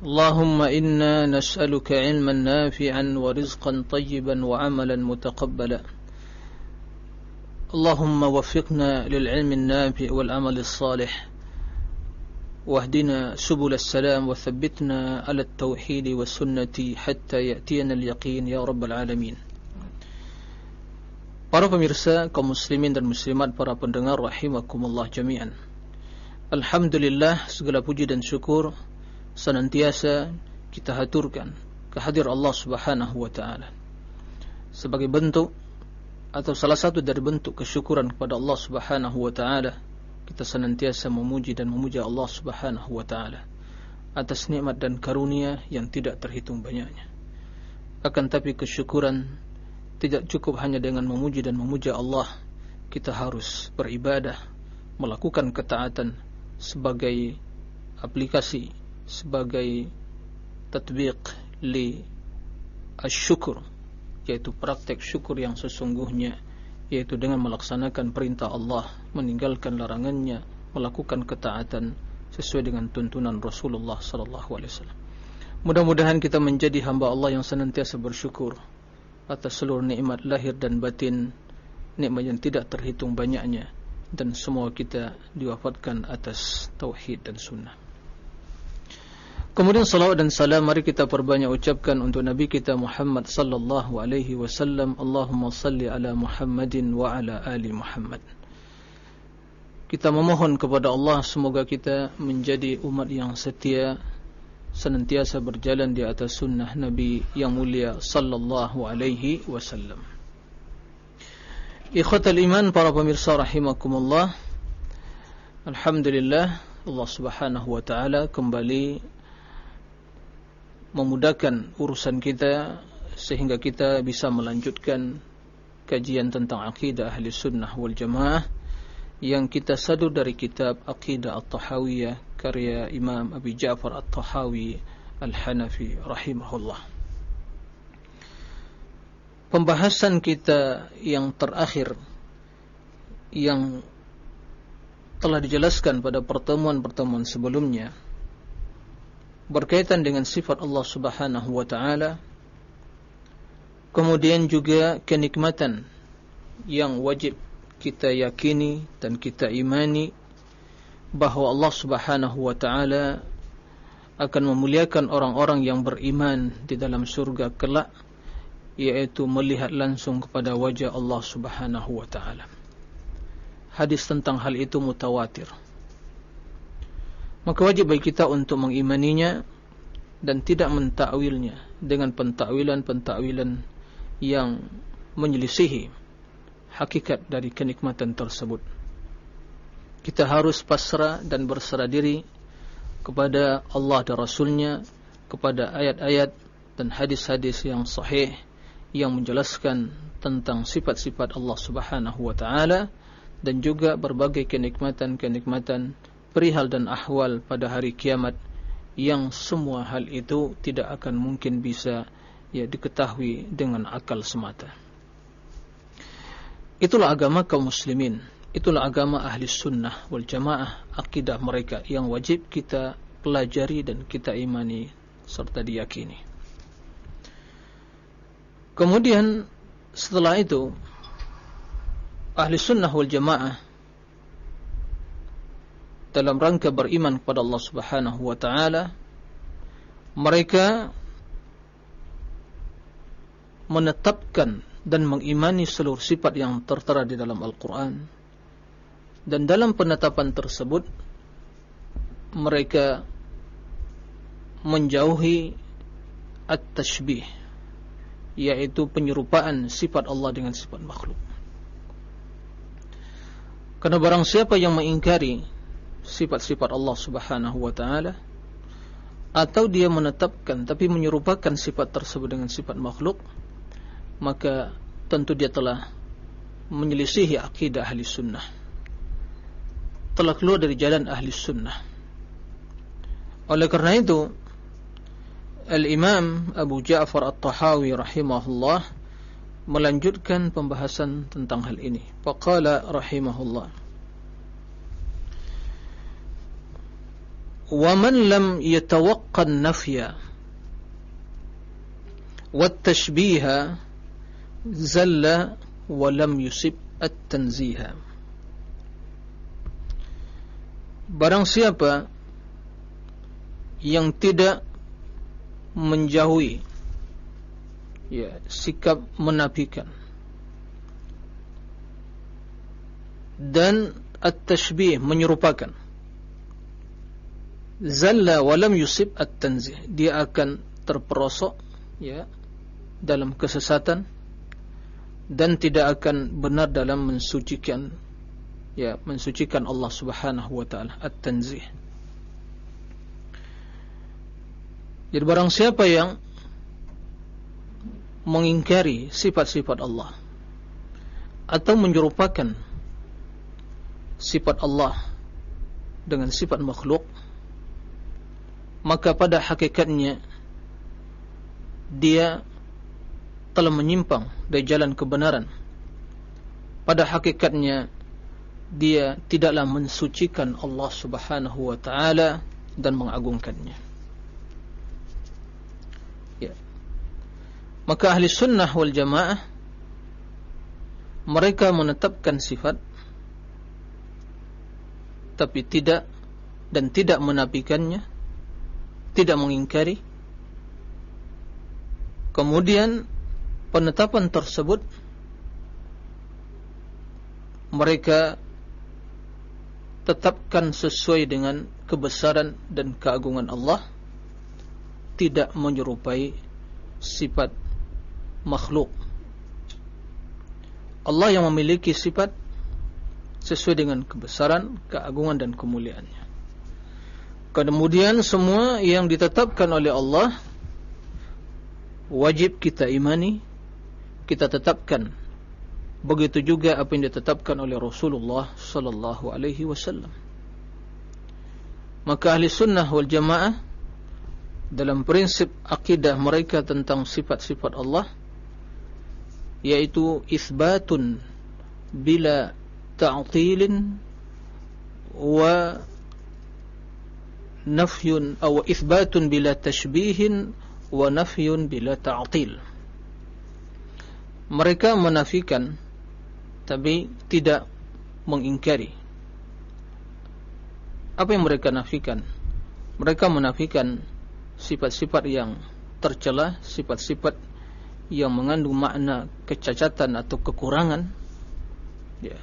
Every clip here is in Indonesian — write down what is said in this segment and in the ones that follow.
اللهم إنا نسألك علما نافعا ورزقا طيبا وعملا متقبلا. اللهم وفقنا للعلم النافع والعمل الصالح. واهدنا سبل السلام وثبتنا على التوحيد والسنة حتى يأتينا اليقين يا رب العالمين. Para pemirsa kaum muslimin dan muslimat para pendengar rahimakumullah jami'an. Alhamdulillah segala puji dan syukur senantiasa kita haturkan kehadir Allah Subhanahu wa taala sebagai bentuk atau salah satu dari bentuk kesyukuran kepada Allah Subhanahu wa taala. Kita senantiasa memuji dan memuja Allah Subhanahu wa taala atas nikmat dan karunia yang tidak terhitung banyaknya. Akan tapi kesyukuran tidak cukup hanya dengan memuji dan memuja Allah. Kita harus beribadah melakukan ketaatan sebagai aplikasi sebagai tatbiq li asyukur yaitu praktek syukur yang sesungguhnya yaitu dengan melaksanakan perintah Allah meninggalkan larangannya melakukan ketaatan sesuai dengan tuntunan Rasulullah sallallahu alaihi wasallam. Mudah-mudahan kita menjadi hamba Allah yang senantiasa bersyukur atas seluruh nikmat lahir dan batin nikmat yang tidak terhitung banyaknya dan semua kita diwafatkan atas tauhid dan sunnah Kemudian salawat dan salam mari kita perbanyak ucapkan untuk Nabi kita Muhammad sallallahu alaihi wasallam. Allahumma salli ala Muhammadin wa ala ali Muhammad. Kita memohon kepada Allah semoga kita menjadi umat yang setia senantiasa berjalan di atas sunnah Nabi yang mulia sallallahu alaihi wasallam. Ikhwatal iman para pemirsa rahimakumullah. Alhamdulillah Allah Subhanahu wa taala kembali memudahkan urusan kita sehingga kita bisa melanjutkan kajian tentang akidah ahli sunnah wal jamaah yang kita sadu dari kitab Aqidah At-Tahawiyah karya Imam Abi Ja'far At-Tahawi Al-Hanafi rahimahullah. Pembahasan kita yang terakhir yang telah dijelaskan pada pertemuan-pertemuan sebelumnya berkaitan dengan sifat Allah Subhanahu wa taala kemudian juga kenikmatan yang wajib kita yakini dan kita imani bahawa Allah Subhanahu wa taala akan memuliakan orang-orang yang beriman di dalam surga kelak yaitu melihat langsung kepada wajah Allah Subhanahu wa taala. Hadis tentang hal itu mutawatir maka wajib bagi kita untuk mengimaninya dan tidak mentakwilnya dengan pentakwilan-pentakwilan yang menyelisihi hakikat dari kenikmatan tersebut. Kita harus pasrah dan berserah diri kepada Allah dan Rasulnya, kepada ayat-ayat dan hadis-hadis yang sahih yang menjelaskan tentang sifat-sifat Allah Subhanahu wa taala dan juga berbagai kenikmatan-kenikmatan perihal dan ahwal pada hari kiamat yang semua hal itu tidak akan mungkin bisa ya diketahui dengan akal semata. Itulah agama kaum muslimin, itulah agama ahli sunnah wal jamaah, akidah mereka yang wajib kita pelajari dan kita imani serta diyakini. Kemudian setelah itu ahli sunnah wal jamaah dalam rangka beriman kepada Allah Subhanahu wa taala mereka menetapkan dan mengimani seluruh sifat yang tertera di dalam Al-Qur'an. Dan dalam penetapan tersebut mereka menjauhi at-tashbih yaitu penyerupaan sifat Allah dengan sifat makhluk. Karena barang siapa yang mengingkari sifat-sifat Allah Subhanahu wa taala atau dia menetapkan tapi menyerupakan sifat tersebut dengan sifat makhluk maka tentu dia telah menyelisihi akidah ahli sunnah telah keluar dari jalan ahli sunnah oleh karena itu Al-Imam Abu Ja'far At-Tahawi rahimahullah melanjutkan pembahasan tentang hal ini. Faqala rahimahullah. Wa man. Barang siapa yang tidak menjauhi ya sikap menafikan dan at-tashbih menyerupakan zalla walam yusib at-tanzih. Dia akan terperosok ya dalam kesesatan dan tidak akan benar dalam mensucikan ya mensucikan Allah Subhanahu wa taala at-tanzih. Jadi barang siapa yang mengingkari sifat-sifat Allah atau menyerupakan sifat Allah dengan sifat makhluk maka pada hakikatnya dia telah menyimpang dari jalan kebenaran. Pada hakikatnya dia tidaklah mensucikan Allah Subhanahu wa taala dan mengagungkannya. Maka ahli sunnah wal jamaah mereka menetapkan sifat tapi tidak dan tidak menafikannya, tidak mengingkari. Kemudian penetapan tersebut mereka tetapkan sesuai dengan kebesaran dan keagungan Allah tidak menyerupai sifat makhluk. Allah yang memiliki sifat sesuai dengan kebesaran, keagungan dan kemuliaannya. Kemudian semua yang ditetapkan oleh Allah wajib kita imani, kita tetapkan. Begitu juga apa yang ditetapkan oleh Rasulullah sallallahu alaihi wasallam. Maka ahli sunnah wal jamaah dalam prinsip akidah mereka tentang sifat-sifat Allah yaitu isbatun bila ta'tilin wa nafyun atau isbatun bila tashbihin wa nafyun bila ta'til. Mereka menafikan tapi tidak mengingkari. Apa yang mereka nafikan? Mereka menafikan sifat-sifat yang tercela sifat-sifat yang mengandung makna kecacatan atau kekurangan. Ya.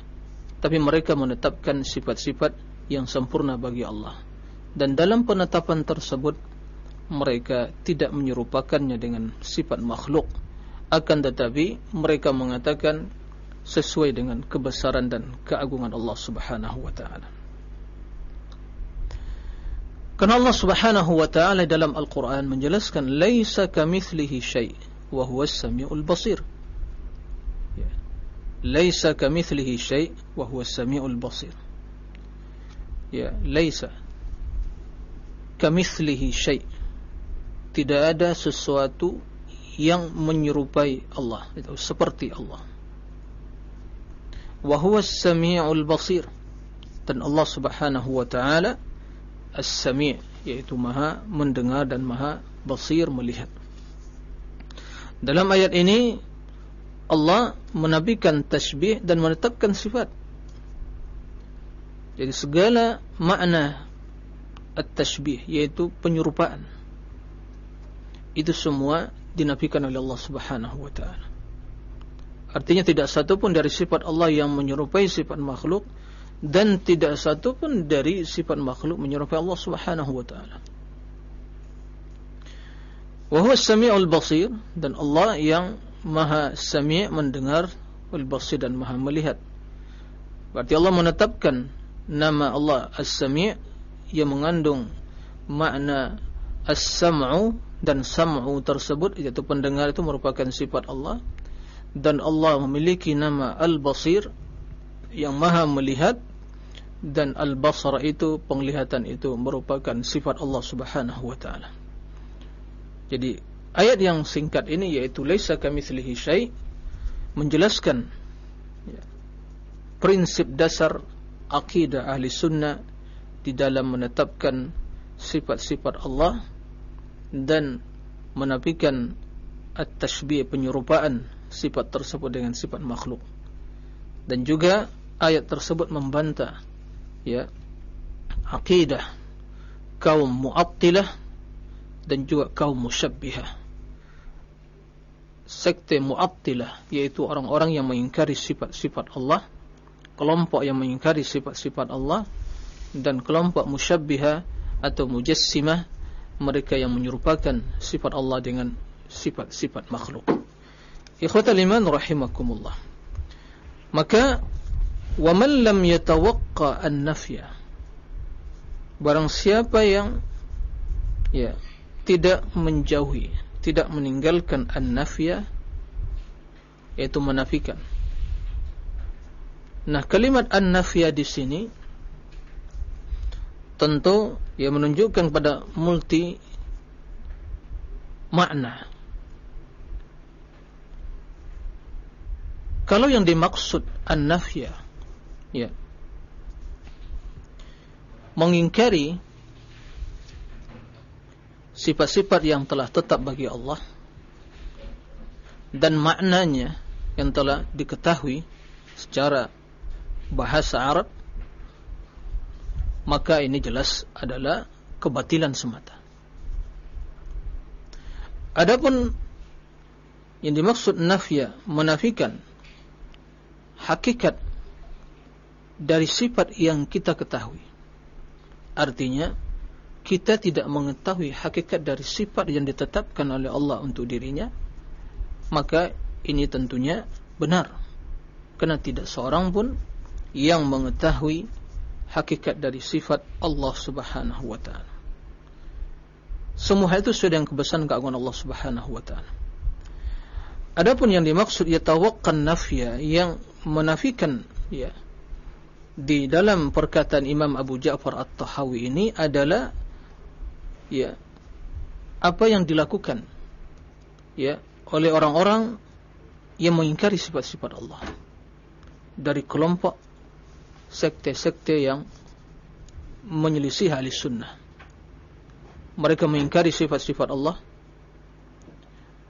Tapi mereka menetapkan sifat-sifat yang sempurna bagi Allah dan dalam penetapan tersebut mereka tidak menyerupakannya dengan sifat makhluk. Akan tetapi mereka mengatakan sesuai dengan kebesaran dan keagungan Allah Subhanahu wa taala. Karena Allah Subhanahu wa taala dalam Al-Qur'an menjelaskan laisa kamitslihi syai' wa huwas samiul basir. Ya. Laisa kamitslihi syai' wa huwas samiul basir. Ya laisa kamithlihi syai. Tidak ada sesuatu yang menyerupai Allah. Itu seperti Allah. Wa huwa as-sami'ul basir. Dan Allah Subhanahu wa taala as-sami' yaitu maha mendengar dan maha basir melihat. Dalam ayat ini Allah menabikan tasbih dan menetapkan sifat. Jadi segala makna at-tashbih yaitu penyerupaan itu semua dinafikan oleh Allah Subhanahu wa taala. Artinya tidak satu pun dari sifat Allah yang menyerupai sifat makhluk dan tidak satu pun dari sifat makhluk menyerupai Allah Subhanahu wa taala. Wahuwa sami'ul basir dan Allah yang maha sami' mendengar wal basir dan maha melihat. Berarti Allah menetapkan nama Allah as-sami' yang mengandung makna as-sam'u dan sam'u tersebut yaitu pendengar itu merupakan sifat Allah dan Allah memiliki nama al-basir yang maha melihat dan al-basar itu penglihatan itu merupakan sifat Allah Subhanahu wa taala. Jadi ayat yang singkat ini yaitu laisa kamitslihi syai menjelaskan ya, prinsip dasar akidah ahli sunnah di dalam menetapkan sifat-sifat Allah dan menafikan at-tashbih penyerupaan sifat tersebut dengan sifat makhluk. Dan juga ayat tersebut membantah ya akidah kaum mu'attilah dan juga kaum musyabbihah sekte mu'attilah yaitu orang-orang yang mengingkari sifat-sifat Allah kelompok yang mengingkari sifat-sifat Allah dan kelompok musyabbihah atau mujassimah mereka yang menyerupakan sifat Allah dengan sifat-sifat makhluk ikhwatal iman rahimakumullah maka Wa man lam yatawaqqa an-nafya. Barang siapa yang ya tidak menjauhi, tidak meninggalkan an-nafya yaitu menafikan. Nah, kalimat an-nafya di sini tentu ya menunjukkan pada multi makna. Kalau yang dimaksud an-nafya ya mengingkari sifat-sifat yang telah tetap bagi Allah dan maknanya yang telah diketahui secara bahasa Arab maka ini jelas adalah kebatilan semata adapun yang dimaksud nafya menafikan hakikat dari sifat yang kita ketahui. Artinya, kita tidak mengetahui hakikat dari sifat yang ditetapkan oleh Allah untuk dirinya, maka ini tentunya benar. Karena tidak seorang pun yang mengetahui hakikat dari sifat Allah Subhanahu wa taala. Semua itu sudah yang kebesaran keagungan Allah Subhanahu wa taala. Adapun yang dimaksud yatawaqqan nafya yang menafikan ya di dalam perkataan Imam Abu Ja'far At-Tahawi ini adalah ya apa yang dilakukan ya oleh orang-orang yang mengingkari sifat-sifat Allah dari kelompok sekte-sekte yang menyelisih ahli sunnah. Mereka mengingkari sifat-sifat Allah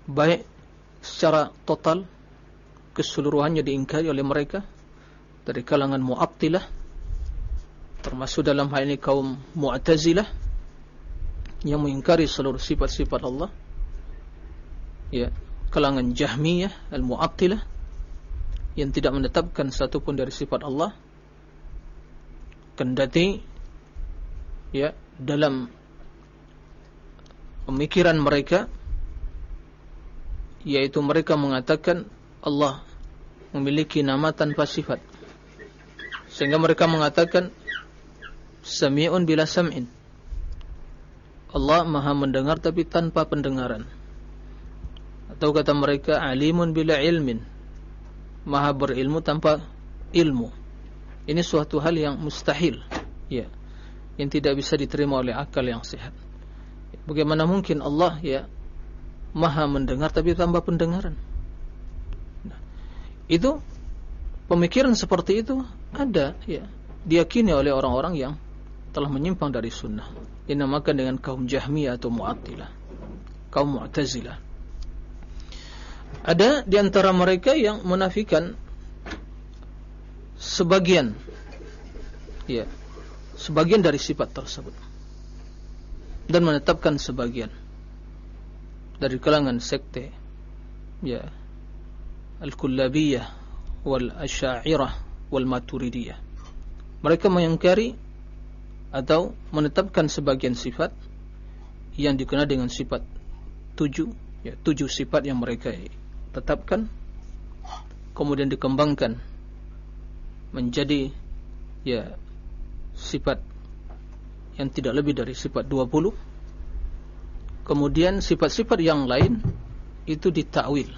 baik secara total keseluruhannya diingkari oleh mereka dari kalangan Mu'attilah termasuk dalam hal ini kaum Mu'tazilah yang mengingkari seluruh sifat-sifat Allah. Ya kalangan Jahmiyah Al-Mu'attilah yang tidak menetapkan satu pun dari sifat Allah kendati ya dalam pemikiran mereka yaitu mereka mengatakan Allah memiliki nama tanpa sifat. Sehingga mereka mengatakan Sami'un bila sam'in. Allah maha mendengar tapi tanpa pendengaran. Atau kata mereka Alimun bila ilmin. Maha berilmu tanpa ilmu Ini suatu hal yang mustahil ya, Yang tidak bisa diterima oleh akal yang sehat. Bagaimana mungkin Allah ya Maha mendengar tapi tanpa pendengaran? Nah, Itu Pemikiran seperti itu ada ya diyakini oleh orang-orang yang telah menyimpang dari sunnah. Dinamakan dengan kaum Jahmiyah atau Mu'attilah kaum Mu'tazilah. Ada di antara mereka yang menafikan sebagian. Ya. Sebagian dari sifat tersebut. Dan menetapkan sebagian dari kalangan sekte ya al-kullabiyah wal asy'ariyah wal maturidiyah. Mereka mengingkari atau menetapkan sebagian sifat yang dikenal dengan sifat tujuh, ya, tujuh sifat yang mereka tetapkan, kemudian dikembangkan menjadi ya sifat yang tidak lebih dari sifat 20 kemudian sifat-sifat yang lain itu ditakwil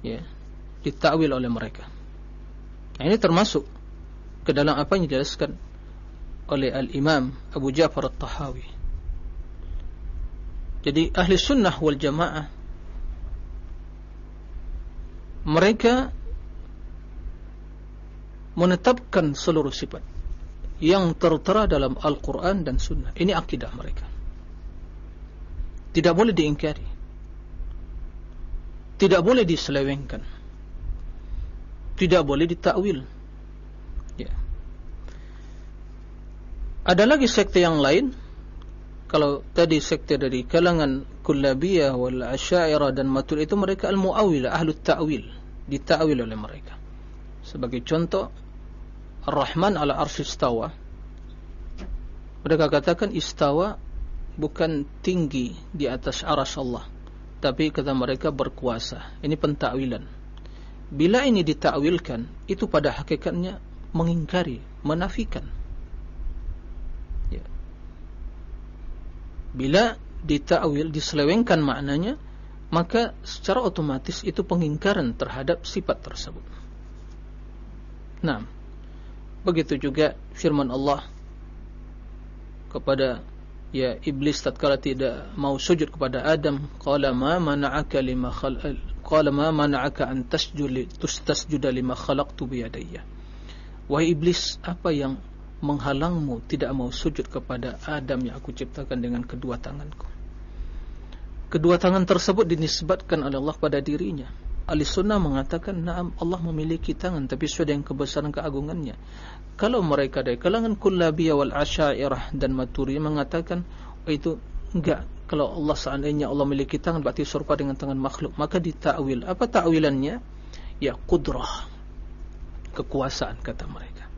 ya ditakwil oleh mereka. Nah, ini termasuk ke dalam apa yang dijelaskan oleh al-Imam Abu Ja'far At-Tahawi. Jadi ahli sunnah wal jamaah mereka menetapkan seluruh sifat yang tertera dalam Al-Quran dan Sunnah. Ini akidah mereka. Tidak boleh diingkari. Tidak boleh diselewengkan. Tidak boleh ditakwil. Ya. Ada lagi sekte yang lain. Kalau tadi sekte dari kalangan kullabiyah wal asyairah dan matul itu mereka al-muawwilah ahlu ta'wil. Ditakwil oleh mereka. Sebagai contoh Ar-Rahman ala arsy istawa. Mereka katakan istawa bukan tinggi di atas aras Allah tapi kata mereka berkuasa. Ini pentakwilan. Bila ini ditakwilkan itu pada hakikatnya mengingkari menafikan. Ya. bila ditakwil diselewengkan maknanya maka secara otomatis itu pengingkaran terhadap sifat tersebut. Nah begitu juga firman Allah kepada ya iblis tatkala tidak mau sujud kepada Adam qala ma mana'aka lima khalaq qala ma mana'aka an tasjud tasjuda lima khalaqtu bi yadayya wahai iblis apa yang menghalangmu tidak mau sujud kepada Adam yang aku ciptakan dengan kedua tanganku? Kedua tangan tersebut dinisbatkan oleh Allah pada dirinya Ahli sunnah mengatakan Naam Allah memiliki tangan Tapi sudah yang kebesaran keagungannya. Kalau mereka dari kalangan kullabiyah wal asyairah dan maturi mengatakan oh, itu enggak. Kalau Allah seandainya Allah memiliki tangan berarti serupa dengan tangan makhluk. Maka ditakwil. Apa takwilannya? Ya qudrah. Kekuasaan kata mereka.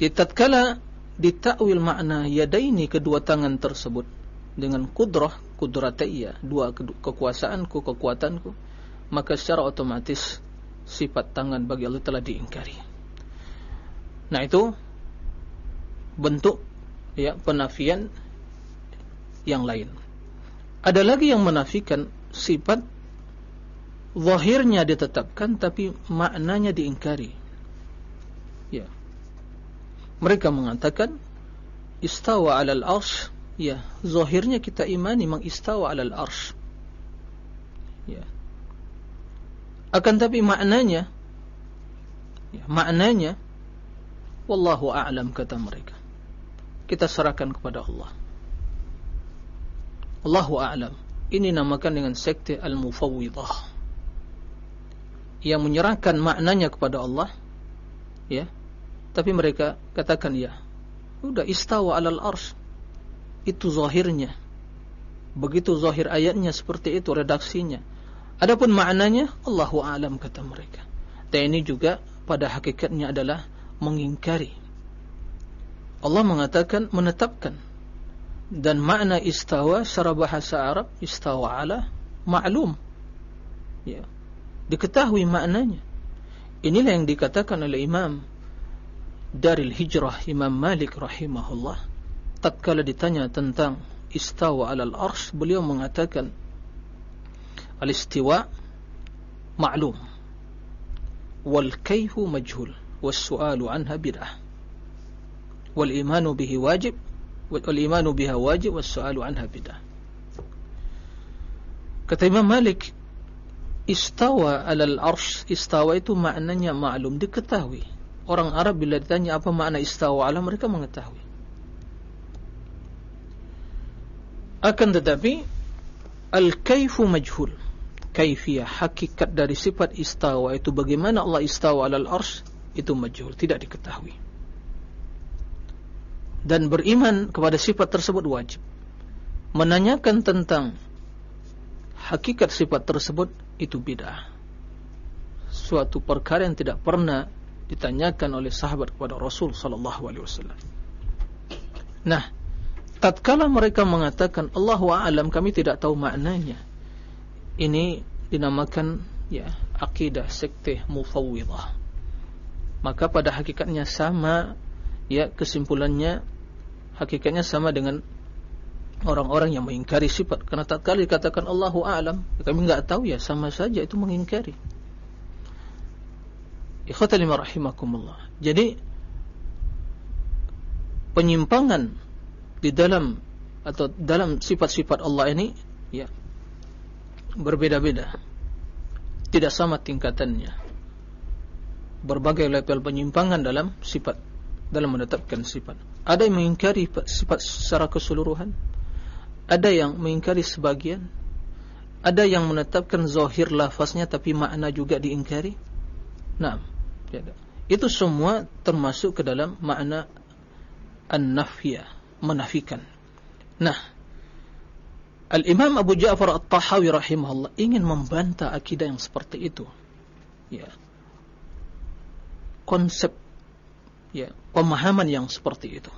Di tatkala ditakwil makna yadaini kedua tangan tersebut dengan qudrah qudratiyya dua kekuasaanku kekuatanku maka secara otomatis sifat tangan bagi Allah telah diingkari Nah itu bentuk ya penafian yang lain. Ada lagi yang menafikan sifat zahirnya ditetapkan tapi maknanya diingkari. Ya. Mereka mengatakan istawa 'alal arsy, ya, zahirnya kita imani mengistawa 'alal arsy. Ya. Akan tapi maknanya ya, maknanya Wallahu a'lam kata mereka. Kita serahkan kepada Allah. Allahu a'lam. Ini namakan dengan sekte al-mufawwidah. Yang menyerahkan maknanya kepada Allah. Ya. Tapi mereka katakan ya. Sudah istawa alal ars. Itu zahirnya. Begitu zahir ayatnya seperti itu redaksinya. Adapun maknanya Allahu a'lam kata mereka. Dan ini juga pada hakikatnya adalah mengingkari. Allah mengatakan menetapkan. Dan makna istawa secara bahasa Arab istawa ala maklum ya. Diketahui maknanya. Inilah yang dikatakan oleh Imam Daril Hijrah Imam Malik rahimahullah. Tatkala ditanya tentang istawa ala al-arsh beliau mengatakan al-istiwa ma'lum. Wal kayfu majhul. Was su'alu anha bid'ah. Wal imanu bihi wajib. Wal imanu biha wajib. Was su'alu anha bid'ah. Kata Imam Malik istawa alal arsh. Istawa itu maknanya ma'lum diketahui. Orang Arab bila ditanya apa makna istawa ala mereka mengetahui. Akan tetapi al-kaifu majhul kaifiyah hakikat dari sifat istawa itu bagaimana Allah istawa alal arsh itu majhul, tidak diketahui. Dan beriman kepada sifat tersebut wajib. Menanyakan tentang hakikat sifat tersebut itu bid'ah. Suatu perkara yang tidak pernah ditanyakan oleh sahabat kepada Rasul sallallahu alaihi wasallam. Nah, tatkala mereka mengatakan Allahu a'lam kami tidak tahu maknanya. Ini dinamakan ya akidah sekte mufawwidah maka pada hakikatnya sama ya kesimpulannya hakikatnya sama dengan orang-orang yang mengingkari sifat. Karena tak kali dikatakan Allahu a'lam kami enggak tahu ya sama saja itu mengingkari. Ikhwatal rahimakumullah. Jadi penyimpangan di dalam atau dalam sifat-sifat Allah ini ya berbeda-beda. Tidak sama tingkatannya. Berbagai level penyimpangan dalam sifat dalam menetapkan sifat. Ada yang mengingkari sifat secara keseluruhan. Ada yang mengingkari sebagian. Ada yang menetapkan zahir lafaznya tapi makna juga diingkari. Nah itu semua termasuk ke dalam makna an-nafiyah menafikan. Nah Al-Imam Abu Ja'far At-Tahawi rahimahullah ingin membantah akidah yang seperti itu. Ya. Konsep ya, pemahaman yang seperti itu.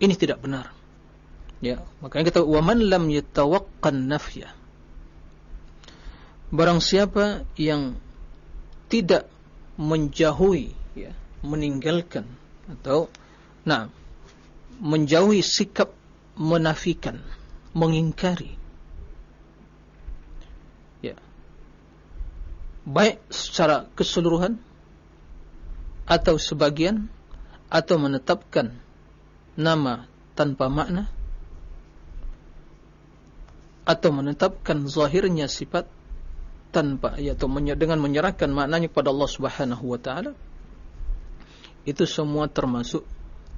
Ini tidak benar. Ya, makanya kita wa man lam yatawaqqan nafya. Barang siapa yang tidak menjauhi ya, meninggalkan atau nah menjauhi sikap menafikan mengingkari. Ya. Baik secara keseluruhan atau sebagian atau menetapkan nama tanpa makna atau menetapkan zahirnya sifat tanpa yaitu dengan menyerahkan maknanya kepada Allah Subhanahu wa taala itu semua termasuk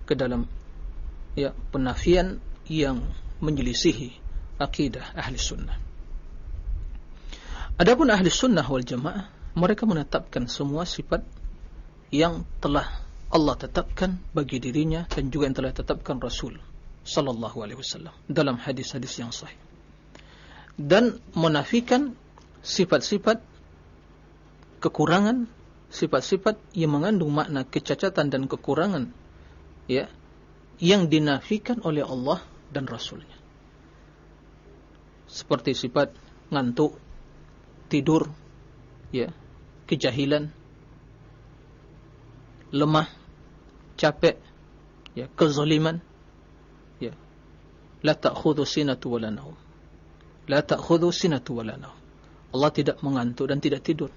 ke dalam ya penafian yang menyelisihi akidah ahli sunnah. Adapun ahli sunnah wal jamaah, mereka menetapkan semua sifat yang telah Allah tetapkan bagi dirinya dan juga yang telah tetapkan Rasul sallallahu alaihi wasallam dalam hadis-hadis yang sahih. Dan menafikan sifat-sifat kekurangan, sifat-sifat yang mengandung makna kecacatan dan kekurangan ya yang dinafikan oleh Allah dan Rasulnya. Seperti sifat ngantuk, tidur, ya, kejahilan, lemah, capek, ya, kezaliman, ya. La ta'khudhu sinatu wala naum. La ta'khudhu sinatu wala naum. Allah tidak mengantuk dan tidak tidur.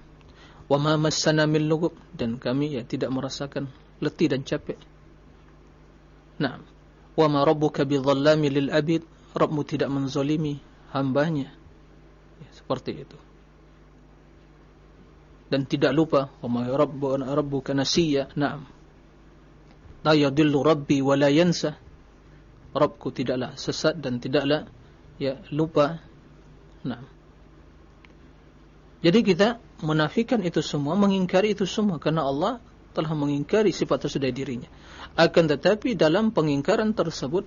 Wa ma massana min lughub dan kami ya tidak merasakan letih dan capek. Naam wa ma rabbuka bidzallami lil abid. Rabbmu tidak menzalimi hambanya. Ya, seperti itu. Dan tidak lupa wa ma rabbu rabbuka nasiya. Na'am. La yadillu rabbi wa la yansa. Rabbku tidaklah sesat dan tidaklah ya lupa. Na'am. Jadi kita menafikan itu semua mengingkari itu semua karena Allah telah mengingkari sifat tersebut dirinya. Akan tetapi dalam pengingkaran tersebut,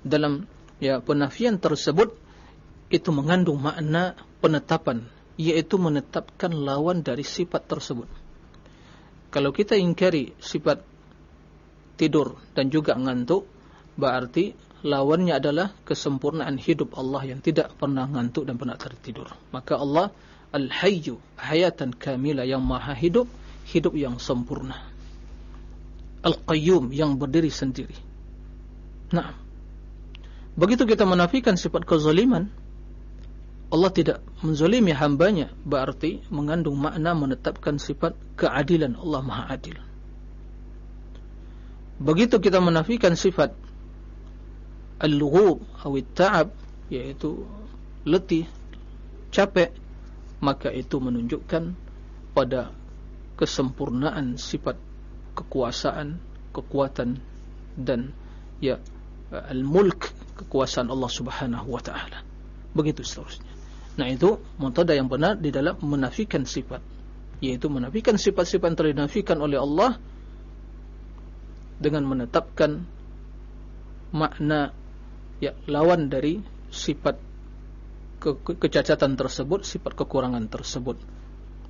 dalam ya penafian tersebut itu mengandung makna penetapan, yaitu menetapkan lawan dari sifat tersebut. Kalau kita ingkari sifat tidur dan juga ngantuk, berarti lawannya adalah kesempurnaan hidup Allah yang tidak pernah ngantuk dan pernah tertidur. Maka Allah Al-Hayyu, hayatan kamila yang maha hidup, hidup yang sempurna. Al-Qayyum yang berdiri sendiri. Nah, begitu kita menafikan sifat kezaliman, Allah tidak menzalimi hambanya, berarti mengandung makna menetapkan sifat keadilan Allah Maha Adil. Begitu kita menafikan sifat al-lughub atau ta'ab, yaitu letih, capek, maka itu menunjukkan pada kesempurnaan sifat kekuasaan, kekuatan dan ya al-mulk kekuasaan Allah Subhanahu wa taala. Begitu seterusnya. Nah, itu metode yang benar di dalam menafikan sifat, yaitu menafikan sifat-sifat yang telah dinafikan oleh Allah dengan menetapkan makna ya lawan dari sifat ke kecacatan tersebut, sifat kekurangan tersebut.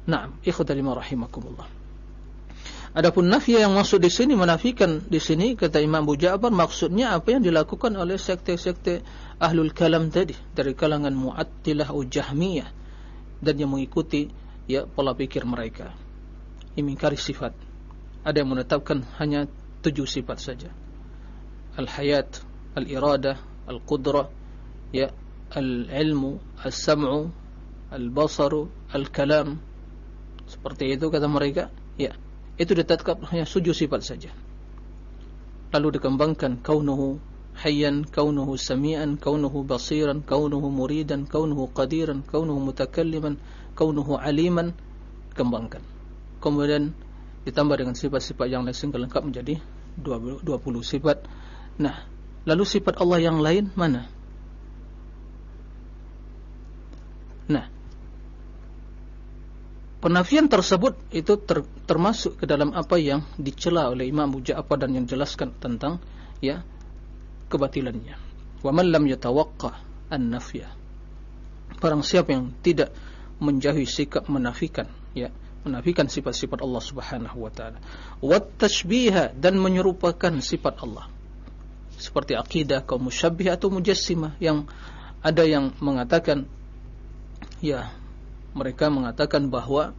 Naam, ikhwatal rahimakumullah. Adapun nafi yang masuk di sini menafikan di sini kata Imam Abu Ja'far maksudnya apa yang dilakukan oleh sekte-sekte ahlul kalam tadi dari kalangan Mu'attilah Jahmiyah dan yang mengikuti ya pola pikir mereka. Ingkari sifat. Ada yang menetapkan hanya tujuh sifat saja. Al-hayat, al-iradah, al-qudrah, ya al-ilmu as-sam'u al-basaru al-kalam seperti itu kata mereka ya. Itu ditetapkan hanya tujuh sifat saja. Lalu dikembangkan kaunuhu hayyan kaunuhu samian kaunuhu basiran kaunuhu muridan kaunuhu qadiran kaunuhu mutakalliman kaunuhu aliman. Kembangkan. Kemudian ditambah dengan sifat-sifat yang lain sehingga lengkap menjadi 20, 20 sifat. Nah lalu sifat Allah yang lain mana nah penafian tersebut itu ter, termasuk ke dalam apa yang dicela oleh Imam Abu dan yang jelaskan tentang ya kebatilannya. Wa man lam yatawaqqa an-nafya. Barang siapa yang tidak menjauhi sikap menafikan, ya, menafikan sifat-sifat Allah Subhanahu wa taala. Wa tashbiha dan menyerupakan sifat Allah. Seperti akidah kaum musyabbih atau mujassimah yang ada yang mengatakan ya mereka mengatakan bahwa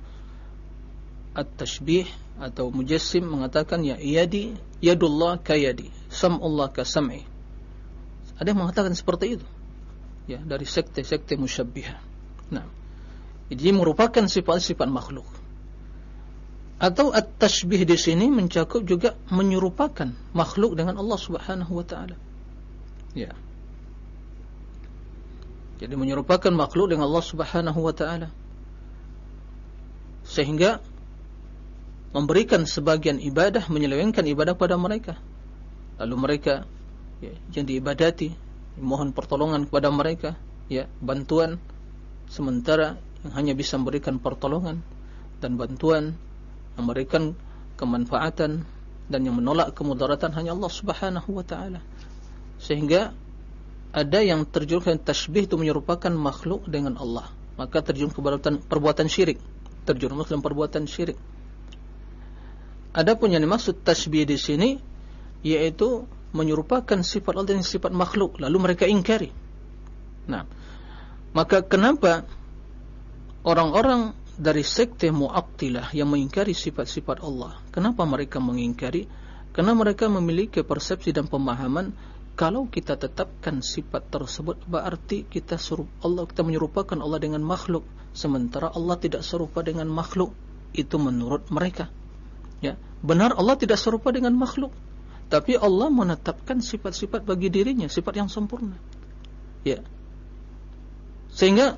at-tashbih atau mujassim mengatakan ya yadi yadullah kayadi sam'ullah ka sam'i ada yang mengatakan seperti itu. Ya, dari sekte-sekte musyabbihah. Nah, ini merupakan sifat-sifat makhluk. Atau at-tashbih di sini mencakup juga menyerupakan makhluk dengan Allah Subhanahu wa taala. Ya. Jadi menyerupakan makhluk dengan Allah Subhanahu wa taala. Sehingga memberikan sebagian ibadah menyelewengkan ibadah pada mereka. Lalu mereka ya, yang diibadati mohon pertolongan kepada mereka ya bantuan. Sementara yang hanya bisa memberikan pertolongan dan bantuan yang memberikan kemanfaatan dan yang menolak kemudaratan hanya Allah Subhanahu wa taala. Sehingga ada yang terjun ke tasbih itu menyerupakan makhluk dengan Allah. Maka terjun ke perbuatan, perbuatan syirik terjun dalam perbuatan syirik. Adapun yang dimaksud tasbih di sini yaitu menyerupakan sifat Allah dengan sifat makhluk lalu mereka ingkari. Nah maka kenapa orang-orang dari sekte mu'attilah yang mengingkari sifat-sifat Allah? Kenapa mereka mengingkari? Karena mereka memiliki persepsi dan pemahaman kalau kita tetapkan sifat tersebut berarti kita suruh Allah kita menyerupakan Allah dengan makhluk sementara Allah tidak serupa dengan makhluk itu menurut mereka ya benar Allah tidak serupa dengan makhluk tapi Allah menetapkan sifat-sifat bagi dirinya, sifat yang sempurna. Ya. Sehingga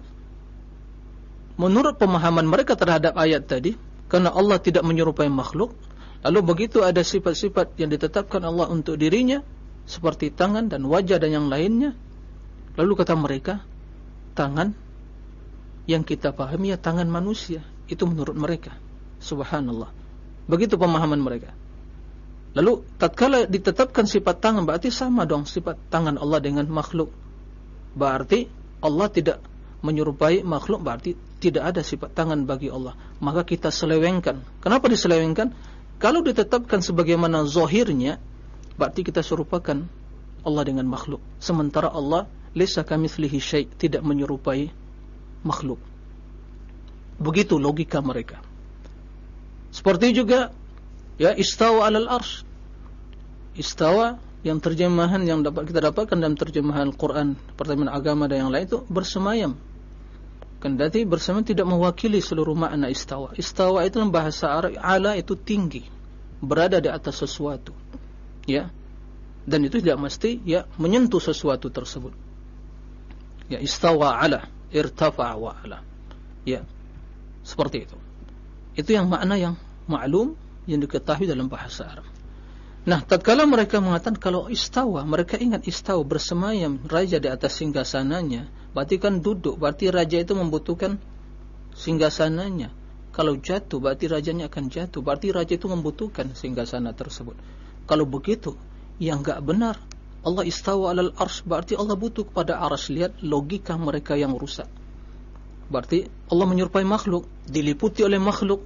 menurut pemahaman mereka terhadap ayat tadi, karena Allah tidak menyerupai makhluk, lalu begitu ada sifat-sifat yang ditetapkan Allah untuk dirinya, seperti tangan dan wajah dan yang lainnya, lalu kata mereka, tangan yang kita pahami ya tangan manusia, itu menurut mereka. Subhanallah. Begitu pemahaman mereka. Lalu tatkala ditetapkan sifat tangan berarti sama dong sifat tangan Allah dengan makhluk. Berarti Allah tidak menyerupai makhluk berarti tidak ada sifat tangan bagi Allah. Maka kita selewengkan. Kenapa diselewengkan? Kalau ditetapkan sebagaimana zahirnya berarti kita serupakan Allah dengan makhluk. Sementara Allah laisa kamitslihi syai' tidak menyerupai makhluk. Begitu logika mereka. Seperti juga ya istawa alal arsh istawa yang terjemahan yang dapat kita dapatkan dalam terjemahan Quran pertanyaan agama dan yang lain itu bersemayam kendati bersemayam tidak mewakili seluruh makna istawa istawa itu dalam bahasa Arab ala itu tinggi berada di atas sesuatu ya dan itu tidak mesti ya menyentuh sesuatu tersebut ya istawa ala irtafa wa ala ya seperti itu itu yang makna yang maklum yang diketahui dalam bahasa Arab. Nah, tatkala mereka mengatakan kalau istawa, mereka ingat istawa bersemayam raja di atas singgasananya, berarti kan duduk, berarti raja itu membutuhkan singgasananya. Kalau jatuh, berarti rajanya akan jatuh, berarti raja itu membutuhkan singgasana tersebut. Kalau begitu, yang enggak benar. Allah istawa alal ars, berarti Allah butuh kepada ars. Lihat logika mereka yang rusak. Berarti Allah menyerupai makhluk, diliputi oleh makhluk.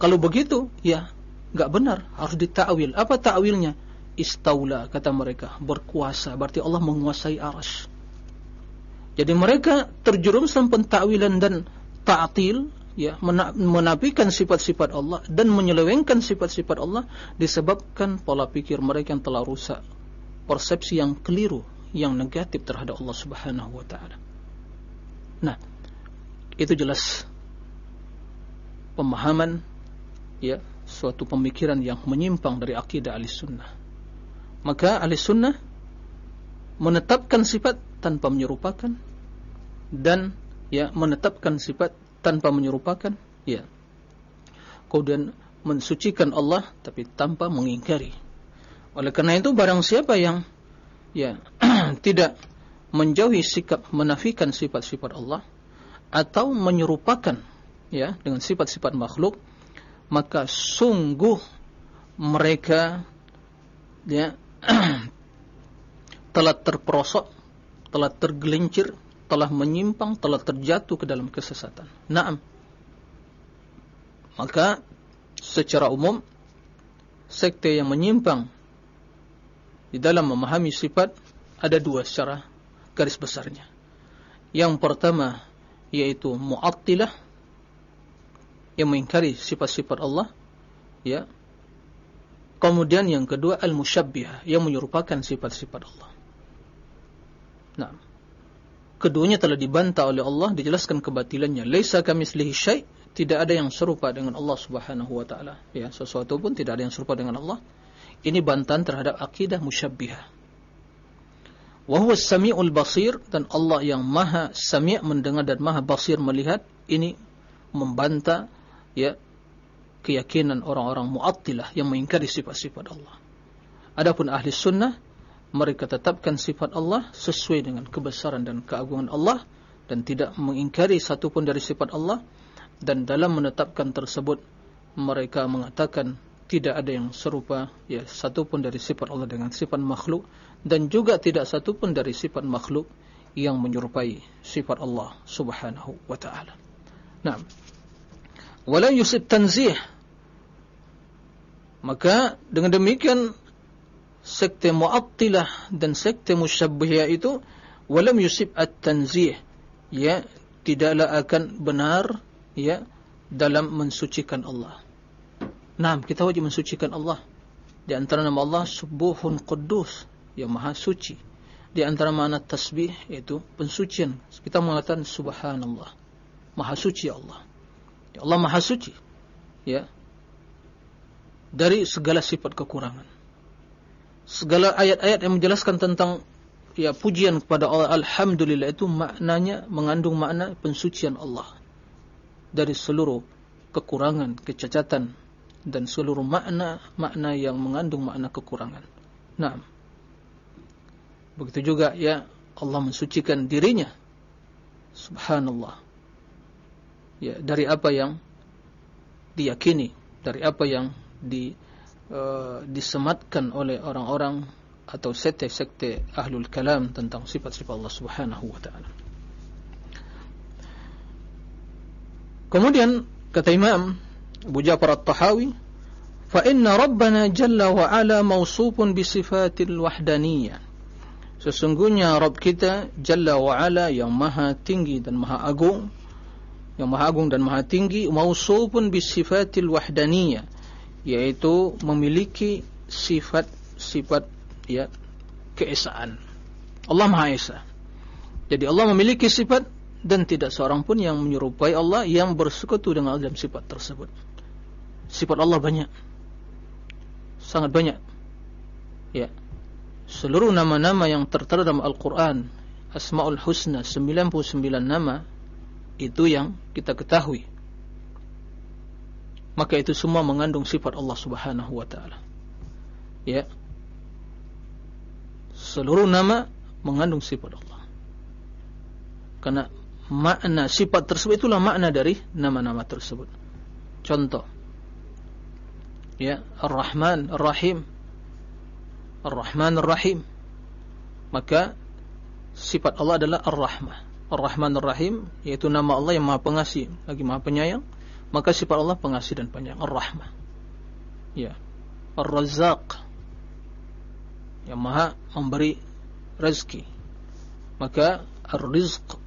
Kalau begitu, ya enggak benar, harus ditakwil. Apa takwilnya? Istaula kata mereka, berkuasa. Berarti Allah menguasai aras. Jadi mereka terjerumus dalam pentakwilan dan ta'til, ya, menafikan sifat-sifat Allah dan menyelewengkan sifat-sifat Allah disebabkan pola pikir mereka yang telah rusak. Persepsi yang keliru yang negatif terhadap Allah Subhanahu wa taala. Nah, itu jelas pemahaman ya suatu pemikiran yang menyimpang dari akidah ahli sunnah. Maka ahli sunnah menetapkan sifat tanpa menyerupakan dan ya menetapkan sifat tanpa menyerupakan? Ya. Kemudian mensucikan Allah tapi tanpa mengingkari. Oleh karena itu barang siapa yang ya tidak menjauhi sikap menafikan sifat-sifat Allah atau menyerupakan ya dengan sifat-sifat makhluk maka sungguh mereka ya telah terperosok telah tergelincir telah menyimpang, telah terjatuh ke dalam kesesatan. Naam. Maka secara umum sekte yang menyimpang di dalam memahami sifat ada dua secara garis besarnya. Yang pertama yaitu Mu'attilah yang mengingkari sifat-sifat Allah, ya. Kemudian yang kedua Al-Musyabbihah yang menyerupakan sifat-sifat Allah. Nah, keduanya telah dibantah oleh Allah dijelaskan kebatilannya. Laisa kamitslihi syai tidak ada yang serupa dengan Allah Subhanahu wa taala. Ya sesuatu pun tidak ada yang serupa dengan Allah. Ini bantahan terhadap akidah musyabbihah. Wa huwa samiul basir dan Allah yang maha sami' mendengar dan maha basir melihat ini membantah ya keyakinan orang-orang mu'attilah yang mengingkari sifat-sifat Allah. Adapun ahli sunnah mereka tetapkan sifat Allah sesuai dengan kebesaran dan keagungan Allah dan tidak mengingkari satu pun dari sifat Allah dan dalam menetapkan tersebut mereka mengatakan tidak ada yang serupa ya satu pun dari sifat Allah dengan sifat makhluk dan juga tidak satu pun dari sifat makhluk yang menyerupai sifat Allah Subhanahu wa taala. Naam. Wala yusib tanzih maka dengan demikian sekte Mu'attilah dan sekte Musyabbihah itu walam yusib at-tanzih ya tidaklah akan benar ya dalam mensucikan Allah. Nah, kita wajib mensucikan Allah. Di antara nama Allah Subuhun Quddus, yang Maha Suci. Di antara makna tasbih itu pensucian. Kita mengatakan subhanallah. Maha suci Allah. Ya Allah Maha suci. Ya. Dari segala sifat kekurangan segala ayat-ayat yang menjelaskan tentang ya pujian kepada Allah alhamdulillah itu maknanya mengandung makna pensucian Allah dari seluruh kekurangan, kecacatan dan seluruh makna makna yang mengandung makna kekurangan. Nah, begitu juga ya Allah mensucikan dirinya. Subhanallah. Ya, dari apa yang diyakini, dari apa yang di uh, disematkan oleh orang-orang atau sekte-sekte ahlul kalam tentang sifat-sifat Allah Subhanahu wa taala. Kemudian kata Imam Abu Ja'far At-Tahawi, "Fa inna Rabbana jalla wa ala mawsufun bi sifatil wahdaniyah." Sesungguhnya Rabb kita jalla wa ala yang maha tinggi dan maha agung, yang maha agung dan maha tinggi, mawsufun bi sifatil wahdaniyah yaitu memiliki sifat-sifat ya keesaan. Allah Maha Esa. Jadi Allah memiliki sifat dan tidak seorang pun yang menyerupai Allah yang bersekutu dengan dalam sifat tersebut. Sifat Allah banyak. Sangat banyak. Ya. Seluruh nama-nama yang tertera dalam Al-Qur'an, Asmaul Husna 99 nama itu yang kita ketahui maka itu semua mengandung sifat Allah Subhanahu wa taala. Ya. Seluruh nama mengandung sifat Allah. Karena makna sifat tersebut itulah makna dari nama-nama tersebut. Contoh. Ya, Ar-Rahman, Ar-Rahim. Ar-Rahman, Ar-Rahim. Maka sifat Allah adalah Ar-Rahmah. Ar-Rahman Ar-Rahim yaitu nama Allah yang Maha Pengasih lagi Maha Penyayang maka sifat Allah pengasih dan penyayang Ar-Rahmah. Ya. Ar-Razzaq. Yang maha memberi rezeki. Maka Ar-Rizq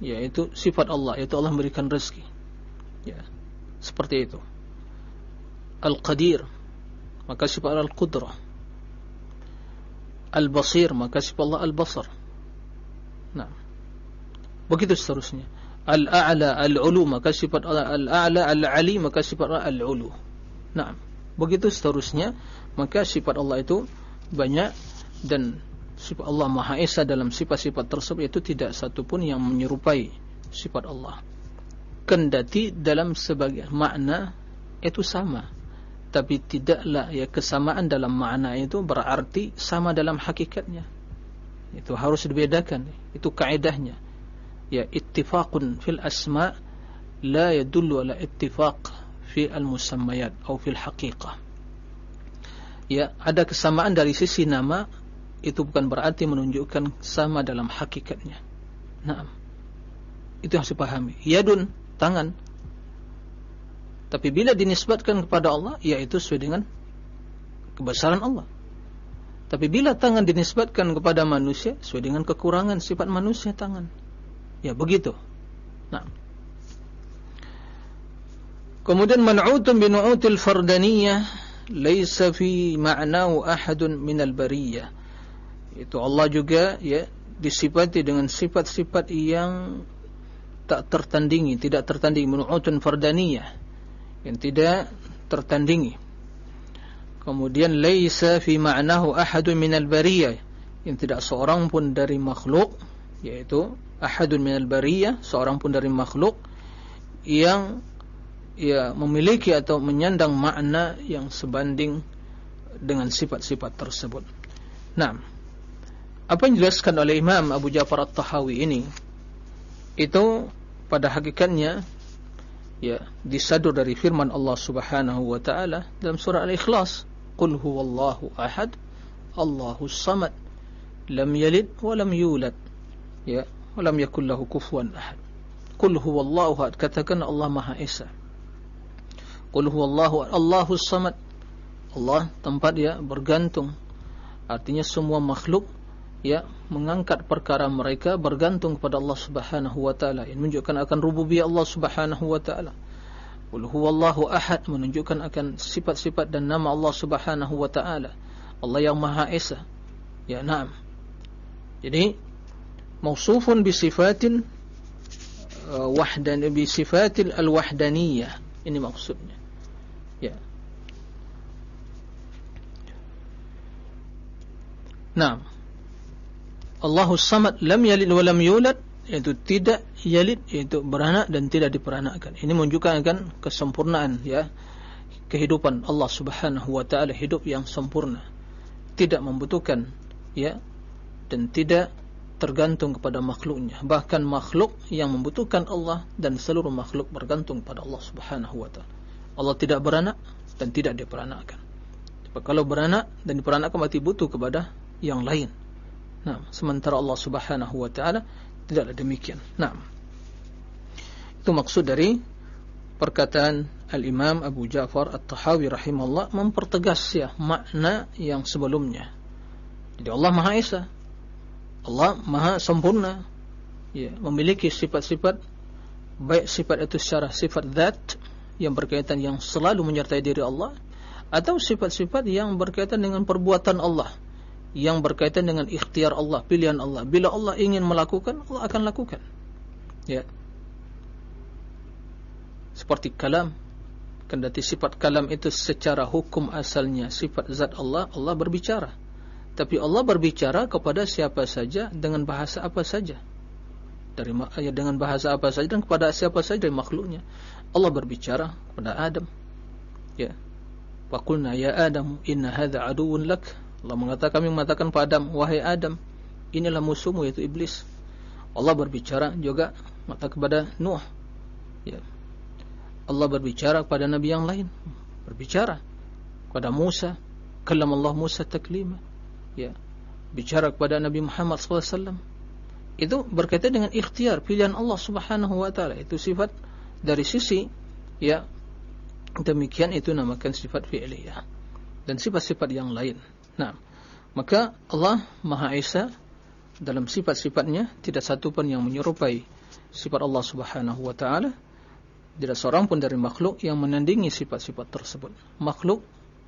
yaitu sifat Allah yaitu Allah memberikan rezeki. Ya. Seperti itu. Al-Qadir maka sifat Al-Qudrah Al-Basir maka sifat Allah Al-Basar. Nah. Begitu seterusnya. Al-a'la al-ulu maka sifat al-a'la al-ali maka sifat al-ulu. Nah. Begitu seterusnya maka sifat Allah itu banyak dan sifat Allah Maha Esa dalam sifat-sifat tersebut itu tidak satu pun yang menyerupai sifat Allah. Kendati dalam sebagian makna itu sama tapi tidaklah ya kesamaan dalam makna itu berarti sama dalam hakikatnya itu harus dibedakan itu kaidahnya ya ittifaqun fil asma la yadullu ala ittifaq fi al musammayat atau fil haqiqah. Ya ada kesamaan dari sisi nama itu bukan berarti menunjukkan sama dalam hakikatnya. Nah itu harus dipahami. Yadun tangan. Tapi bila dinisbatkan kepada Allah, yaitu sesuai dengan kebesaran Allah. Tapi bila tangan dinisbatkan kepada manusia, sesuai dengan kekurangan sifat manusia tangan. Ya begitu. Nah. Kemudian man'utun binu'util fardaniyah laisa fi ma'nahu ahadun minal bariyah. Itu Allah juga ya disifati dengan sifat-sifat yang tak tertandingi, tidak tertandingi menu'utun fardaniyah yang tidak tertandingi. Kemudian laisa fi ma'nahu ahadun minal bariyah yang tidak seorang pun dari makhluk yaitu ahadun minal bariyah seorang pun dari makhluk yang ya memiliki atau menyandang makna yang sebanding dengan sifat-sifat tersebut. Nah, apa yang dijelaskan oleh Imam Abu Ja'far At-Tahawi ini itu pada hakikatnya ya disadur dari firman Allah Subhanahu wa taala dalam surah Al-Ikhlas. Qul huwallahu ahad Allahus samad lam yalid wa lam yulad. Ya wa lam yakul lahu kufuwan ahad. Qul huwallahu ahad. Katakan Allah Maha Esa. Qul huwallahu Allahus samad. Allah tempat ya bergantung. Artinya semua makhluk ya mengangkat perkara mereka bergantung kepada Allah Subhanahu wa taala. Ini menunjukkan akan rububiyah Allah Subhanahu wa taala. Qul huwallahu ahad menunjukkan akan sifat-sifat dan nama Allah Subhanahu wa taala. Allah yang Maha Esa. Ya na'am. Jadi mausufun bi sifatin uh, wahdan bi sifatil al-wahdaniyah ini maksudnya ya Naam Allahu samad lam yalid wa lam yulad yaitu tidak yalid yaitu beranak dan tidak diperanakkan. Ini menunjukkan akan kesempurnaan ya. Kehidupan Allah Subhanahu wa taala hidup yang sempurna. Tidak membutuhkan ya dan tidak tergantung kepada makhluknya. Bahkan makhluk yang membutuhkan Allah dan seluruh makhluk bergantung pada Allah Subhanahu wa taala. Allah tidak beranak dan tidak diperanakkan. Kalau beranak dan diperanakkan berarti butuh kepada yang lain. Nah, sementara Allah Subhanahu wa taala tidaklah demikian. Nah. Itu maksud dari perkataan Al-Imam Abu Ja'far At-Tahawi rahimahullah mempertegas ya makna yang sebelumnya. Jadi Allah Maha Esa. Allah Maha sempurna. Ya, memiliki sifat-sifat baik sifat itu secara sifat zat yang berkaitan yang selalu menyertai diri Allah atau sifat-sifat yang berkaitan dengan perbuatan Allah yang berkaitan dengan ikhtiar Allah, pilihan Allah. Bila Allah ingin melakukan, Allah akan lakukan. Ya. Seperti kalam, kendati sifat kalam itu secara hukum asalnya sifat zat Allah, Allah berbicara. Tapi Allah berbicara kepada siapa saja dengan bahasa apa saja. Dari ya, dengan bahasa apa saja dan kepada siapa saja dari makhluknya. Allah berbicara kepada Adam. Ya. Wa qulna ya Adam inna hadza aduwwun lak Allah mengatakan kami mengatakan pada Adam, wahai Adam, inilah musuhmu yaitu iblis. Allah berbicara juga mata kepada Nuh. Ya. Allah berbicara kepada nabi yang lain, berbicara kepada Musa, kalam Allah Musa taklima. Ya. Bicara kepada Nabi Muhammad SAW Itu berkaitan dengan ikhtiar pilihan Allah Subhanahu wa taala. Itu sifat dari sisi ya demikian itu namakan sifat fi'liyah dan sifat-sifat yang lain. Nah, maka Allah Maha Esa dalam sifat-sifatnya tidak satu pun yang menyerupai sifat Allah Subhanahu wa taala. Tidak seorang pun dari makhluk yang menandingi sifat-sifat tersebut. Makhluk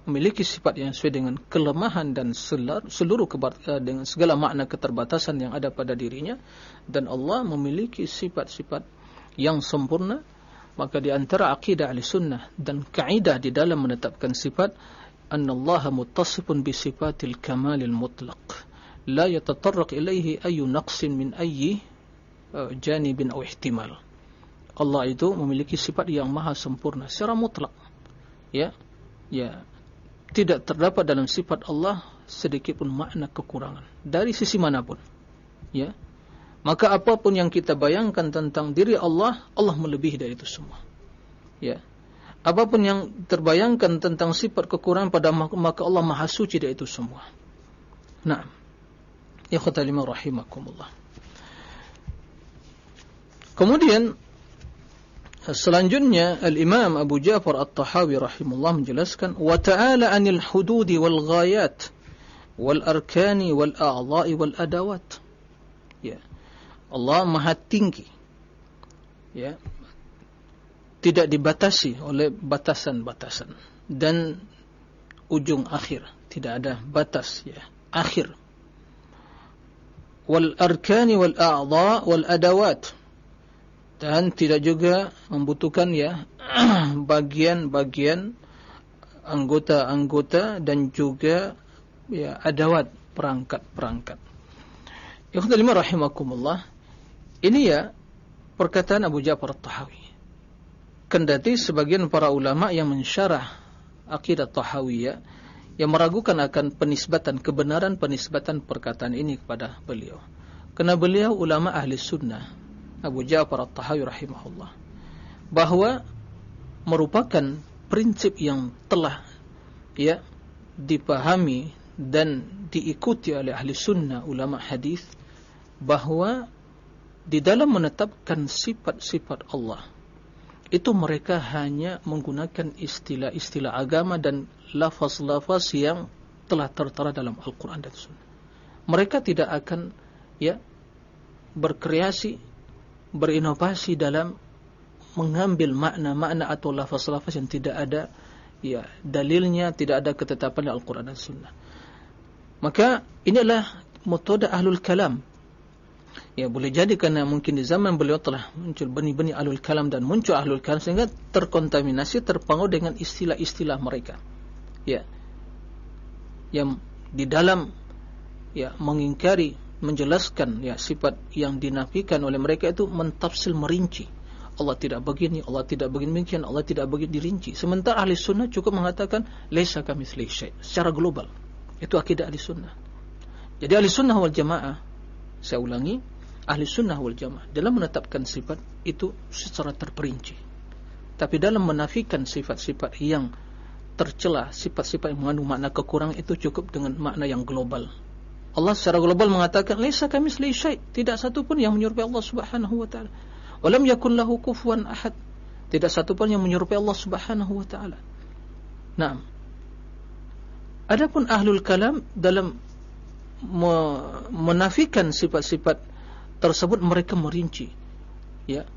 memiliki sifat yang sesuai dengan kelemahan dan seluruh eh, dengan segala makna keterbatasan yang ada pada dirinya. Dan Allah memiliki sifat-sifat yang sempurna. Maka di antara akidah sunnah dan kaidah di dalam menetapkan sifat annallaha muttasifun bi sifatil kamalil mutlaq. La yatatarraq ilaihi ayu naqsin min ayyi uh, janibin aw ihtimal. Allah itu memiliki sifat yang maha sempurna secara mutlak. Ya ya tidak terdapat dalam sifat Allah sedikit pun makna kekurangan. Dari sisi mana pun ya. Maka apa pun yang kita bayangkan tentang diri Allah Allah melebihi dari itu semua ya. Apa pun yang terbayangkan tentang sifat kekurangan pada maka Allah maha suci dari itu semua. Nah ya khatalimah rahimakumullah. Kemudian Selanjutnya Al-Imam Abu Ja'far At-Tahawi rahimahullah menjelaskan wa ta'ala 'anil hudud wal ghayat wal arkani wal a'dha'i wal adawat. Ya. Allah Maha tinggi. Ya. Tidak dibatasi oleh batasan-batasan dan ujung akhir, tidak ada batas ya, akhir. Wal arkani wal a'dha' wal adawat dan tidak juga membutuhkan ya bagian-bagian anggota-anggota dan juga ya adawat perangkat-perangkat. Ikhwan rahimakumullah. Ini ya perkataan Abu Ja'far At-Tahawi. Kendati sebagian para ulama yang mensyarah akidah Tahawiyah yang meragukan akan penisbatan kebenaran penisbatan perkataan ini kepada beliau. Karena beliau ulama ahli sunnah Abu Ja'far At-Tahawi rahimahullah bahwa merupakan prinsip yang telah ya dipahami dan diikuti oleh ahli sunnah ulama hadis bahwa di dalam menetapkan sifat-sifat Allah itu mereka hanya menggunakan istilah-istilah agama dan lafaz-lafaz yang telah tertera dalam Al-Quran dan Sunnah. Mereka tidak akan ya berkreasi berinovasi dalam mengambil makna-makna atau lafaz-lafaz yang tidak ada ya dalilnya, tidak ada ketetapan Al-Qur'an dan Sunnah. Maka inilah metode ahlul kalam. Ya boleh jadi karena mungkin di zaman beliau telah muncul benih-benih ahlul kalam dan muncul ahlul kalam sehingga terkontaminasi terpengaruh dengan istilah-istilah mereka. Ya. Yang di dalam ya mengingkari menjelaskan ya sifat yang dinafikan oleh mereka itu mentafsir merinci. Allah tidak begini, Allah tidak begini demikian, Allah tidak begini dirinci. Sementara ahli sunnah cukup mengatakan laisa syai' secara global. Itu akidah ahli sunnah. Jadi ahli sunnah wal jamaah saya ulangi, ahli sunnah wal jamaah dalam menetapkan sifat itu secara terperinci. Tapi dalam menafikan sifat-sifat yang tercela, sifat-sifat yang mengandung makna kekurangan itu cukup dengan makna yang global Allah secara global mengatakan laisa kamitsli syai. Tidak satu pun yang menyerupai Allah Subhanahu wa taala. Walam yakun lahu kufuwan ahad. Tidak satu pun yang menyerupai Allah Subhanahu wa taala. Naam. Adapun ahlul kalam dalam menafikan sifat-sifat tersebut mereka merinci. Ya.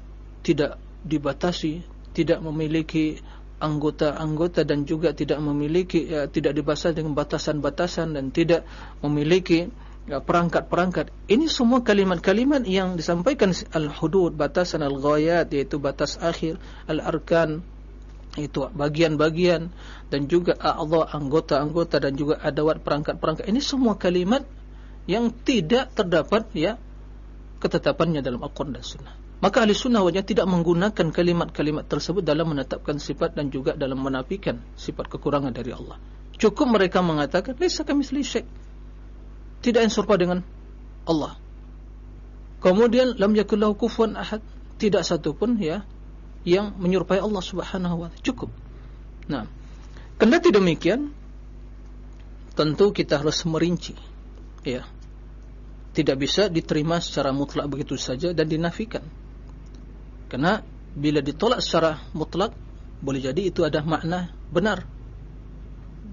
Tidak dibatasi tidak memiliki anggota-anggota dan juga tidak memiliki ya, tidak dibatasi dengan batasan-batasan dan tidak memiliki ya, perangkat-perangkat. Ya, Ini semua kalimat-kalimat yang disampaikan al-hudud, batasan al-ghayat yaitu batas akhir, al-arkan itu bagian-bagian dan juga a'dha anggota-anggota dan juga adawat perangkat-perangkat. Ini semua kalimat yang tidak terdapat ya ketetapannya dalam Al-Qur'an dan Sunnah. Maka ahli sunnah wajah tidak menggunakan kalimat-kalimat tersebut dalam menetapkan sifat dan juga dalam menafikan sifat kekurangan dari Allah. Cukup mereka mengatakan, Laisa kami syai' Tidak yang serupa dengan Allah. Kemudian, Lam yakullahu kufuan ahad. Tidak satu pun ya, yang menyerupai Allah subhanahu wa ta'ala. Cukup. Nah, kendati demikian, tentu kita harus merinci. Ya. Tidak bisa diterima secara mutlak begitu saja dan dinafikan. Karena bila ditolak secara mutlak boleh jadi itu ada makna benar.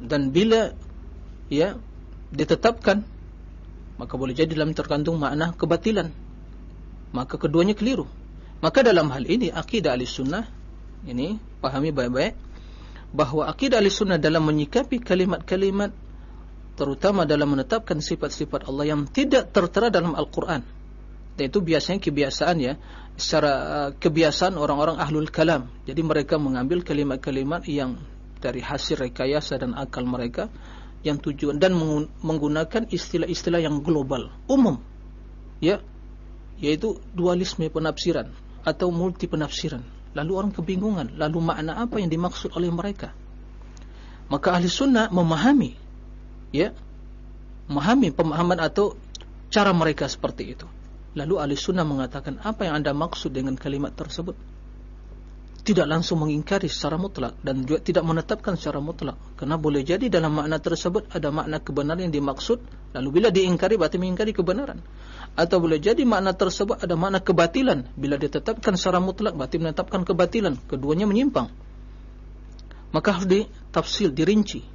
Dan bila ya ditetapkan maka boleh jadi dalam terkandung makna kebatilan. Maka keduanya keliru. Maka dalam hal ini akidah Ahlussunnah ini pahami baik-baik bahwa akidah al-sunnah dalam menyikapi kalimat-kalimat terutama dalam menetapkan sifat-sifat Allah yang tidak tertera dalam Al-Quran dan itu biasanya kebiasaan ya. Secara uh, kebiasaan orang-orang ahlul kalam. Jadi mereka mengambil kalimat-kalimat yang dari hasil rekayasa dan akal mereka yang tujuan dan menggunakan istilah-istilah yang global umum. Ya yaitu dualisme penafsiran atau multi penafsiran lalu orang kebingungan lalu makna apa yang dimaksud oleh mereka? Maka ahli sunnah memahami ya memahami pemahaman atau cara mereka seperti itu lalu ahli sunnah mengatakan apa yang anda maksud dengan kalimat tersebut? Tidak langsung mengingkari secara mutlak dan juga tidak menetapkan secara mutlak. Karena boleh jadi dalam makna tersebut ada makna kebenaran yang dimaksud lalu bila diingkari berarti mengingkari kebenaran. Atau boleh jadi makna tersebut ada makna kebatilan. Bila ditetapkan secara mutlak berarti menetapkan kebatilan. Keduanya menyimpang. Maka harus ditafsir dirinci.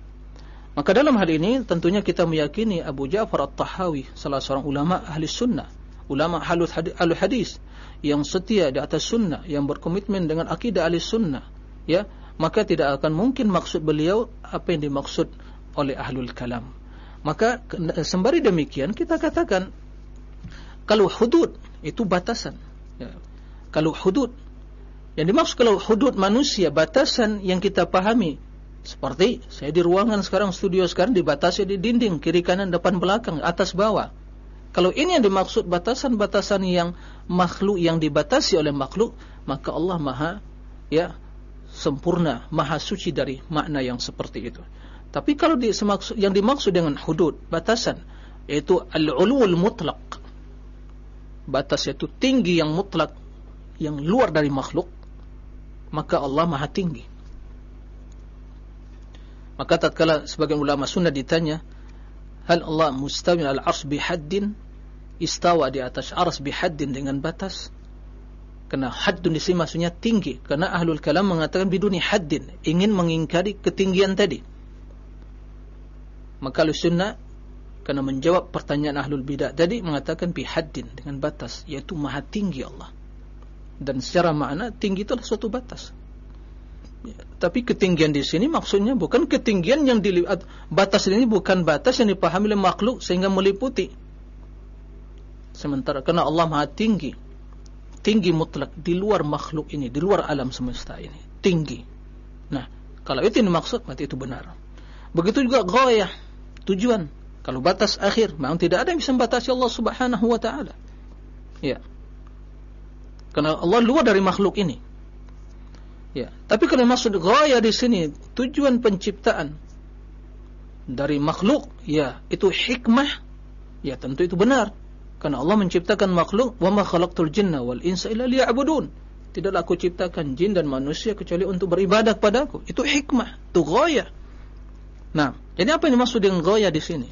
Maka dalam hal ini tentunya kita meyakini Abu Ja'far At-Tahawi salah seorang ulama ahli sunnah ulama ahli hadis yang setia di atas sunnah yang berkomitmen dengan akidah ahli sunnah ya maka tidak akan mungkin maksud beliau apa yang dimaksud oleh ahlul kalam maka sembari demikian kita katakan kalau hudud itu batasan. Ya. Kalau hudud yang dimaksud kalau hudud manusia batasan yang kita pahami seperti saya di ruangan sekarang studio sekarang dibatasi di dinding kiri kanan depan belakang atas bawah. Kalau ini yang dimaksud batasan-batasan yang makhluk yang dibatasi oleh makhluk maka Allah Maha ya sempurna, maha suci dari makna yang seperti itu. Tapi kalau di, yang dimaksud dengan hudud, batasan, yaitu al-ulul mutlaq, batas itu tinggi yang mutlak yang luar dari makhluk maka Allah maha tinggi. Maka tatkala sebagian ulama sunnah ditanya hal Allah mustawi al ars bihaddin istawa di atas ars bihaddin dengan batas. Karena haddun di sini maksudnya tinggi. Karena ahlul kalam mengatakan biduni haddin. Ingin mengingkari ketinggian tadi. Maka sunnah karena menjawab pertanyaan ahlul bidah tadi mengatakan bihaddin dengan batas yaitu maha tinggi Allah. Dan secara makna tinggi itu adalah suatu batas. Ya, tapi ketinggian di sini maksudnya bukan ketinggian yang dilihat batas ini bukan batas yang dipahami oleh makhluk sehingga meliputi sementara karena Allah maha tinggi tinggi mutlak di luar makhluk ini di luar alam semesta ini tinggi nah kalau itu yang dimaksud berarti itu benar begitu juga ghayah tujuan kalau batas akhir, memang tidak ada yang bisa membatasi Allah Subhanahu wa taala. Ya. Karena Allah luar dari makhluk ini. Ya, tapi kalau maksud ghaya di sini tujuan penciptaan dari makhluk, ya, itu hikmah, ya tentu itu benar. Karena Allah menciptakan makhluk, "Wa ma khalaqtul jinna wal insa illa liya'budun." Tidaklah aku ciptakan jin dan manusia kecuali untuk beribadah kepadaku. Itu hikmah, itu ghaya. Nah, jadi apa yang dimaksud dengan ghaya di sini?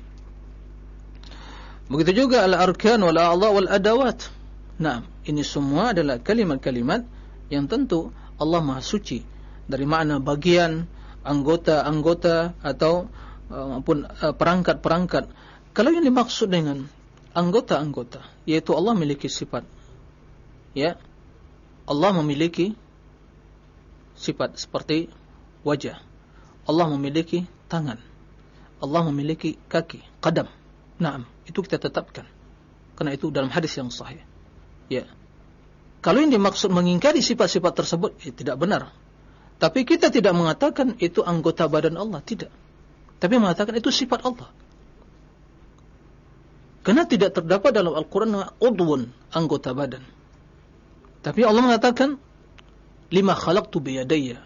Begitu juga al-arkan wal a'dha wal adawat. Nah, ini semua adalah kalimat-kalimat yang tentu Allah Maha Suci dari makna bagian, anggota-anggota atau uh, maupun uh, perangkat-perangkat. Kalau yang dimaksud dengan anggota-anggota, yaitu Allah memiliki sifat. Ya. Allah memiliki sifat seperti wajah. Allah memiliki tangan. Allah memiliki kaki, qadam. Naam, itu kita tetapkan. Karena itu dalam hadis yang sahih. Ya. Kalau yang dimaksud mengingkari sifat-sifat tersebut, ya, tidak benar. Tapi kita tidak mengatakan itu anggota badan Allah, tidak. Tapi mengatakan itu sifat Allah. Karena tidak terdapat dalam Al-Quran udwun, anggota badan. Tapi Allah mengatakan, lima khalaqtu biyadaya.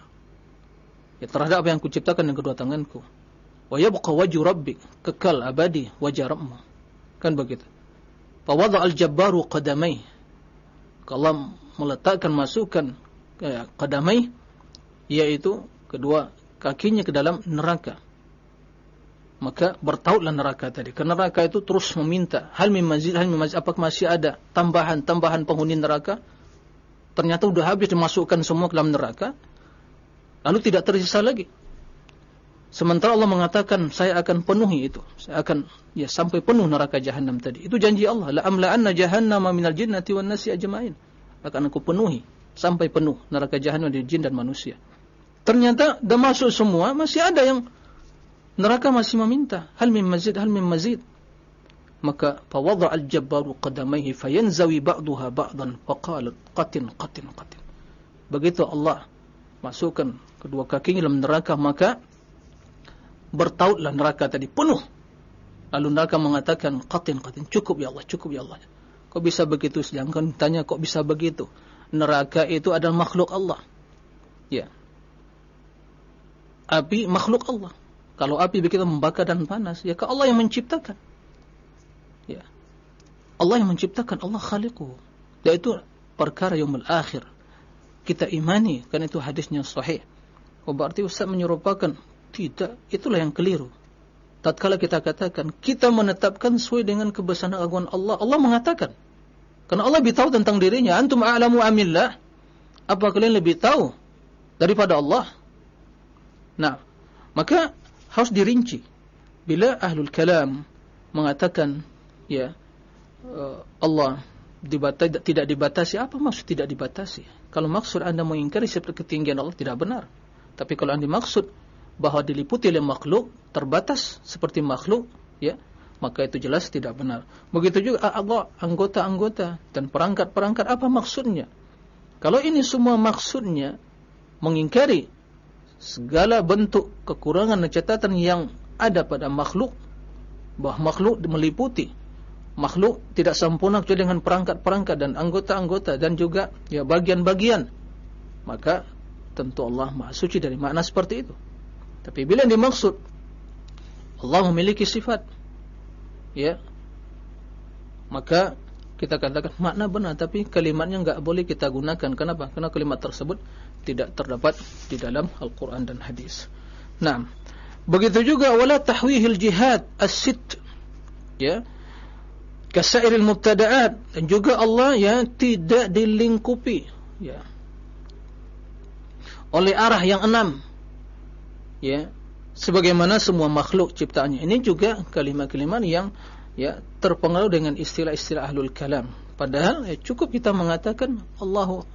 Ya terhadap apa yang kuciptakan dengan kedua tanganku. Wa yabqa wajhu rabbik kekal abadi wajah Rabbmu. Kan begitu. Fa wada al jabbaru qadamai Allah meletakkan masukkan eh, qadamai yaitu kedua kakinya ke dalam neraka maka bertautlah neraka tadi karena neraka itu terus meminta hal min mazid hal min mazid apakah masih ada tambahan-tambahan penghuni neraka ternyata sudah habis dimasukkan semua ke dalam neraka lalu tidak tersisa lagi Sementara Allah mengatakan saya akan penuhi itu. Saya akan ya sampai penuh neraka jahanam tadi. Itu janji Allah. La amla'anna jahannama minal jinnati wan nasi ajma'in. Akan aku penuhi sampai penuh neraka jahanam dari jin dan manusia. ternyata dah masuk semua masih ada yang neraka masih meminta hal min mazid hal min mazid. Maka fawadha al-jabbaru qadamaihi fayanzawi ba'daha ba'dan. Faqala qatin qatin qatin. Begitu Allah masukkan kedua kakinya dalam neraka maka bertautlah neraka tadi penuh. Lalu neraka mengatakan qatin qatin cukup ya Allah cukup ya Allah. Kok bisa begitu? Sedangkan tanya kok bisa begitu? Neraka itu adalah makhluk Allah. Ya. Api makhluk Allah kalau api begitu membakar dan panas ya Allah yang menciptakan ya Allah yang menciptakan Allah khaliquhu yaitu perkara yaumul akhir kita imani kan itu hadisnya sahih oh berarti Ustaz menyerupakan tidak, itulah yang keliru. Tatkala kita katakan kita menetapkan sesuai dengan kebesaran agungan Allah, Allah mengatakan. Karena Allah lebih tahu tentang dirinya. Antum a'lamu amillah. Apa kalian lebih tahu daripada Allah? Nah, maka harus dirinci. Bila ahlul kalam mengatakan ya uh, Allah dibatasi, tidak dibatasi, apa maksud tidak dibatasi? Kalau maksud Anda mengingkari seperti ketinggian Allah tidak benar. Tapi kalau Anda maksud bahwa diliputi oleh makhluk terbatas seperti makhluk ya maka itu jelas tidak benar begitu juga Allah anggota-anggota dan perangkat-perangkat apa maksudnya kalau ini semua maksudnya mengingkari segala bentuk kekurangan dan catatan yang ada pada makhluk bahwa makhluk meliputi. Makhluk tidak sempurna kecuali dengan perangkat-perangkat dan anggota-anggota dan juga ya bagian-bagian. Maka tentu Allah Maha Suci dari makna seperti itu. Tapi bila yang dimaksud Allah memiliki sifat ya. Maka kita katakan makna benar tapi kalimatnya enggak boleh kita gunakan. Kenapa? Karena kalimat tersebut tidak terdapat di dalam Al-Qur'an dan hadis. Nah, begitu juga wala tahwihil jihad as-sitt ya kasairil mubtada'at dan juga Allah ya tidak dilingkupi ya. Oleh arah yang enam ya sebagaimana semua makhluk ciptaannya. Ini juga kalimat-kalimat yang ya terpengaruh dengan istilah-istilah ahlul kalam. Padahal ya, cukup kita mengatakan Allahu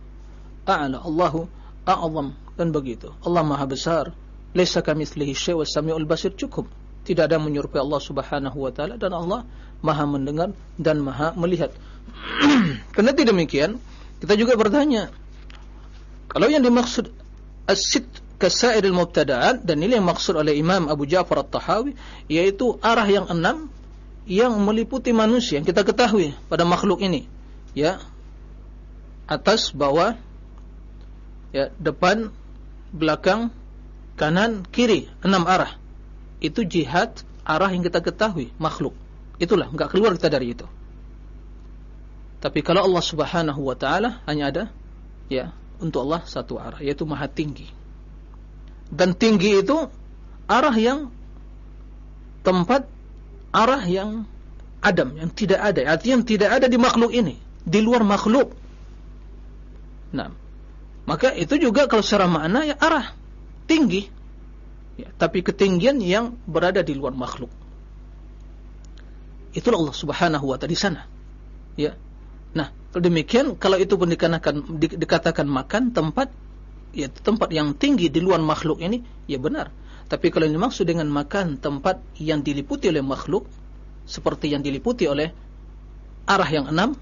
a'la Allahu a'zam. Dan begitu. Allah maha besar. Laisa kamitslihi syai' was samiul basir. Cukup. Tidak ada menyerupai Allah Subhanahu wa taala. Dan Allah maha mendengar dan maha melihat. Tidak demikian kita juga bertanya kalau yang dimaksud as-sit kasairil mubtada'at dan ini yang maksud oleh Imam Abu Ja'far At-Tahawi yaitu arah yang enam yang meliputi manusia yang kita ketahui pada makhluk ini ya atas bawah ya depan belakang kanan kiri enam arah. Itu jihad arah yang kita ketahui makhluk. Itulah enggak keluar kita dari itu. Tapi kalau Allah Subhanahu wa taala hanya ada ya untuk Allah satu arah yaitu maha tinggi. Dan tinggi itu arah yang tempat arah yang adam yang tidak ada. Artinya yang tidak ada di makhluk ini di luar makhluk. Nah maka itu juga kalau secara makna ya arah tinggi. Ya, tapi ketinggian yang berada di luar makhluk. Itulah Allah subhanahu wa ta'ala di sana. Ya. Nah demikian kalau itu pun dikatakan, di, dikatakan makan tempat ya tempat yang tinggi di luar makhluk ini ya benar. Tapi kalau yang dimaksud dengan makan tempat yang diliputi oleh makhluk seperti yang diliputi oleh arah yang enam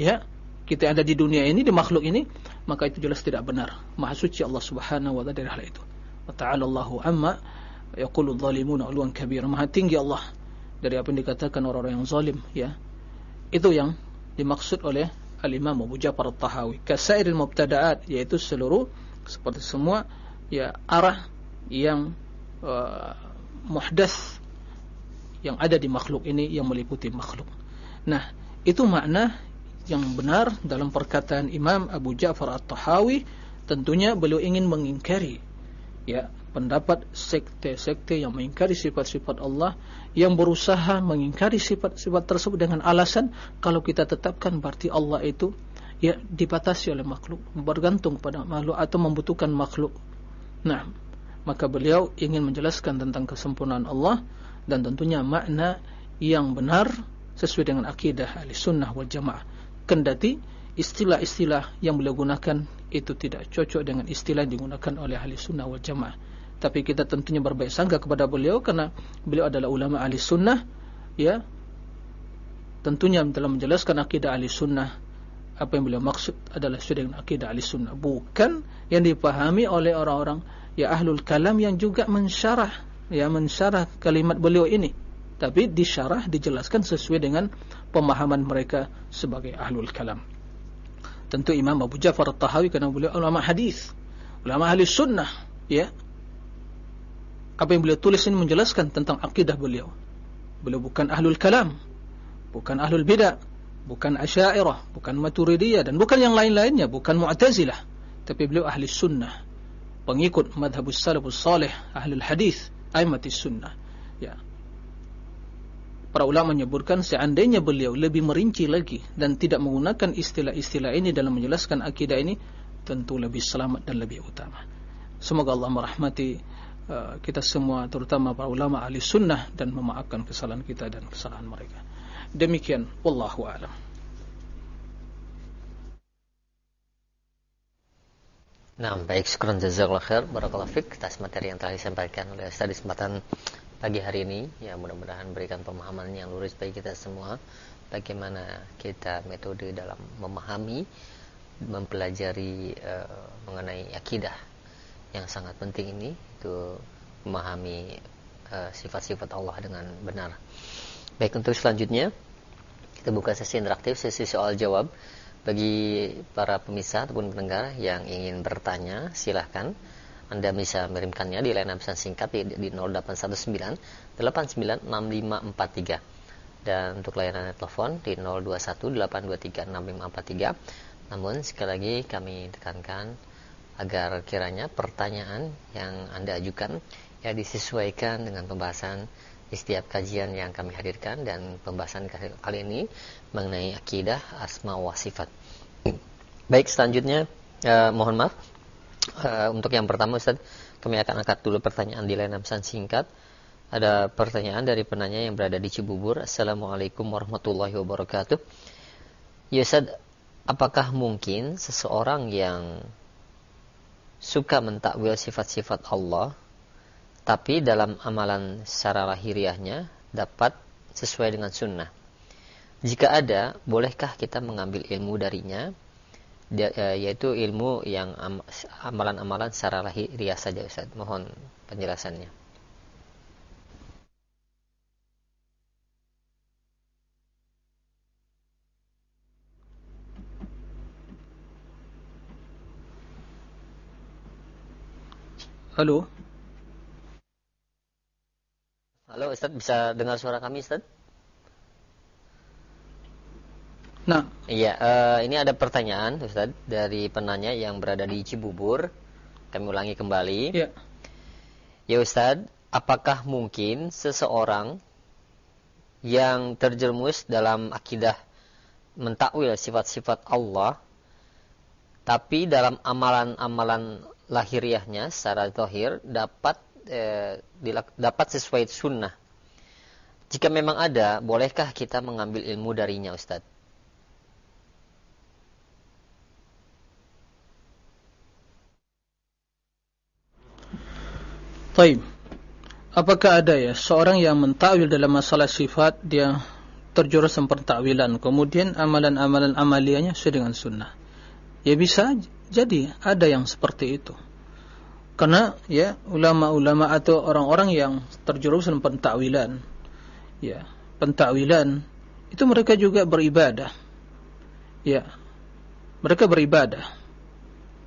ya kita ada di dunia ini di makhluk ini maka itu jelas tidak benar. Maha suci Allah subhanahu wa ta'ala hal itu. Wa ta'ala Allahu amma yaqulu zalimuna uluan kabir maha tinggi Allah dari apa yang dikatakan orang-orang yang zalim ya. Itu yang dimaksud oleh al-imam Abu Ja'far al-Tahawi kasairil mubtada'at yaitu seluruh seperti semua ya arah yang uh, muhdath yang ada di makhluk ini yang meliputi makhluk. Nah, itu makna yang benar dalam perkataan Imam Abu Ja'far At-Tahawi tentunya beliau ingin mengingkari ya pendapat sekte-sekte yang mengingkari sifat-sifat Allah yang berusaha mengingkari sifat-sifat tersebut dengan alasan kalau kita tetapkan berarti Allah itu ya dibatasi oleh makhluk bergantung pada makhluk atau membutuhkan makhluk. Nah maka beliau ingin menjelaskan tentang kesempurnaan Allah dan tentunya makna yang benar sesuai dengan akidah ahli sunnah wal jamaah kendati istilah-istilah yang beliau gunakan itu tidak cocok dengan istilah yang digunakan oleh ahli sunnah wal jamaah. Tapi kita tentunya berbaik sangka kepada beliau karena beliau adalah ulama ahli sunnah ya. Tentunya dalam menjelaskan akidah ahli sunnah apa yang beliau maksud adalah sesuai dengan akidah ahli sunnah. Bukan yang dipahami oleh orang-orang ya ahlul kalam yang juga mensyarah ya mensyarah kalimat beliau ini. Tapi disyarah dijelaskan sesuai dengan pemahaman mereka sebagai ahlul kalam tentu Imam Abu Ja'far At-Tahawi karena beliau ulama hadis ulama ahli sunnah ya apa yang beliau tulis ini menjelaskan tentang akidah beliau. Beliau bukan ahlul kalam, bukan ahlul bidah, bukan asyairah, bukan maturidiyah dan bukan yang lain-lainnya, bukan mu'tazilah. Tapi beliau ahli sunnah, pengikut madhabus salafus salih, ahlul hadis, aimatis sunnah. Ya. Para ulama menyebutkan seandainya beliau lebih merinci lagi dan tidak menggunakan istilah-istilah ini dalam menjelaskan akidah ini, tentu lebih selamat dan lebih utama. Semoga Allah merahmati Eh, kita semua terutama para ulama ahli sunnah dan memaafkan kesalahan kita dan kesalahan mereka. Demikian wallahu alam. Nah, baik syukur jazakallahu khair barakallahu fik atas materi yang telah disampaikan oleh Ustaz di kesempatan pagi hari ini. Ya, mudah-mudahan berikan pemahaman yang lurus bagi kita semua bagaimana kita metode dalam memahami mempelajari uh, mengenai akidah yang sangat penting ini itu memahami eh, sifat-sifat uh, Allah dengan benar. Baik untuk selanjutnya kita buka sesi interaktif, sesi soal jawab bagi para pemirsa ataupun pendengar yang ingin bertanya silahkan anda bisa mengirimkannya di layanan pesan singkat di, di 0819 896543 dan untuk layanan telepon di 021 823 6543 namun sekali lagi kami tekankan agar kiranya pertanyaan yang Anda ajukan ya disesuaikan dengan pembahasan di setiap kajian yang kami hadirkan dan pembahasan kali ini mengenai akidah asma wa sifat. Baik, selanjutnya eh, mohon maaf eh, untuk yang pertama Ustaz, kami akan angkat dulu pertanyaan di layanan pesan singkat. Ada pertanyaan dari penanya yang berada di Cibubur. Assalamualaikum warahmatullahi wabarakatuh. Ya Ustaz, apakah mungkin seseorang yang suka mentakwil sifat-sifat Allah tapi dalam amalan secara lahiriahnya dapat sesuai dengan sunnah. Jika ada, bolehkah kita mengambil ilmu darinya, yaitu ilmu yang amalan-amalan secara lahiriah saja Ustaz. Mohon penjelasannya. Halo. Halo Ustaz, bisa dengar suara kami Ustaz? Nah, iya, uh, ini ada pertanyaan Ustaz dari penanya yang berada di Cibubur. Kami ulangi kembali. Iya. Ya Ustaz, apakah mungkin seseorang yang terjerumus dalam akidah mentakwil sifat-sifat Allah tapi dalam amalan-amalan lahiriahnya secara zahir dapat eh, dapat sesuai sunnah. Jika memang ada, bolehkah kita mengambil ilmu darinya, Ustaz? Taib. Apakah ada ya seorang yang mentakwil dalam masalah sifat dia terjurus pentakwilan kemudian amalan-amalan amaliannya sesuai dengan sunnah? Ya bisa jadi ada yang seperti itu. Karena ya ulama-ulama atau orang-orang yang terjerumus dalam pentakwilan, ya pentakwilan itu mereka juga beribadah. Ya, mereka beribadah.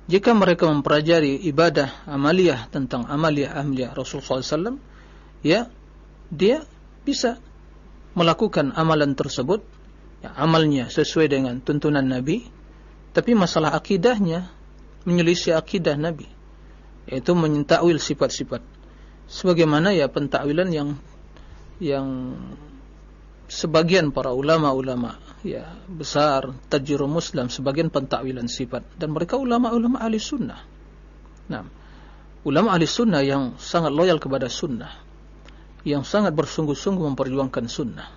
Jika mereka mempelajari ibadah amaliyah tentang amaliyah amaliyah Rasulullah SAW, ya dia bisa melakukan amalan tersebut, ya, amalnya sesuai dengan tuntunan Nabi, tapi masalah akidahnya menyelisih akidah Nabi. Yaitu menyentakwil sifat-sifat. Sebagaimana ya pentakwilan yang yang sebagian para ulama-ulama ya besar tajir muslim sebagian pentakwilan sifat. Dan mereka ulama-ulama ahli sunnah. Nah, ulama ahli sunnah yang sangat loyal kepada sunnah, yang sangat bersungguh-sungguh memperjuangkan sunnah,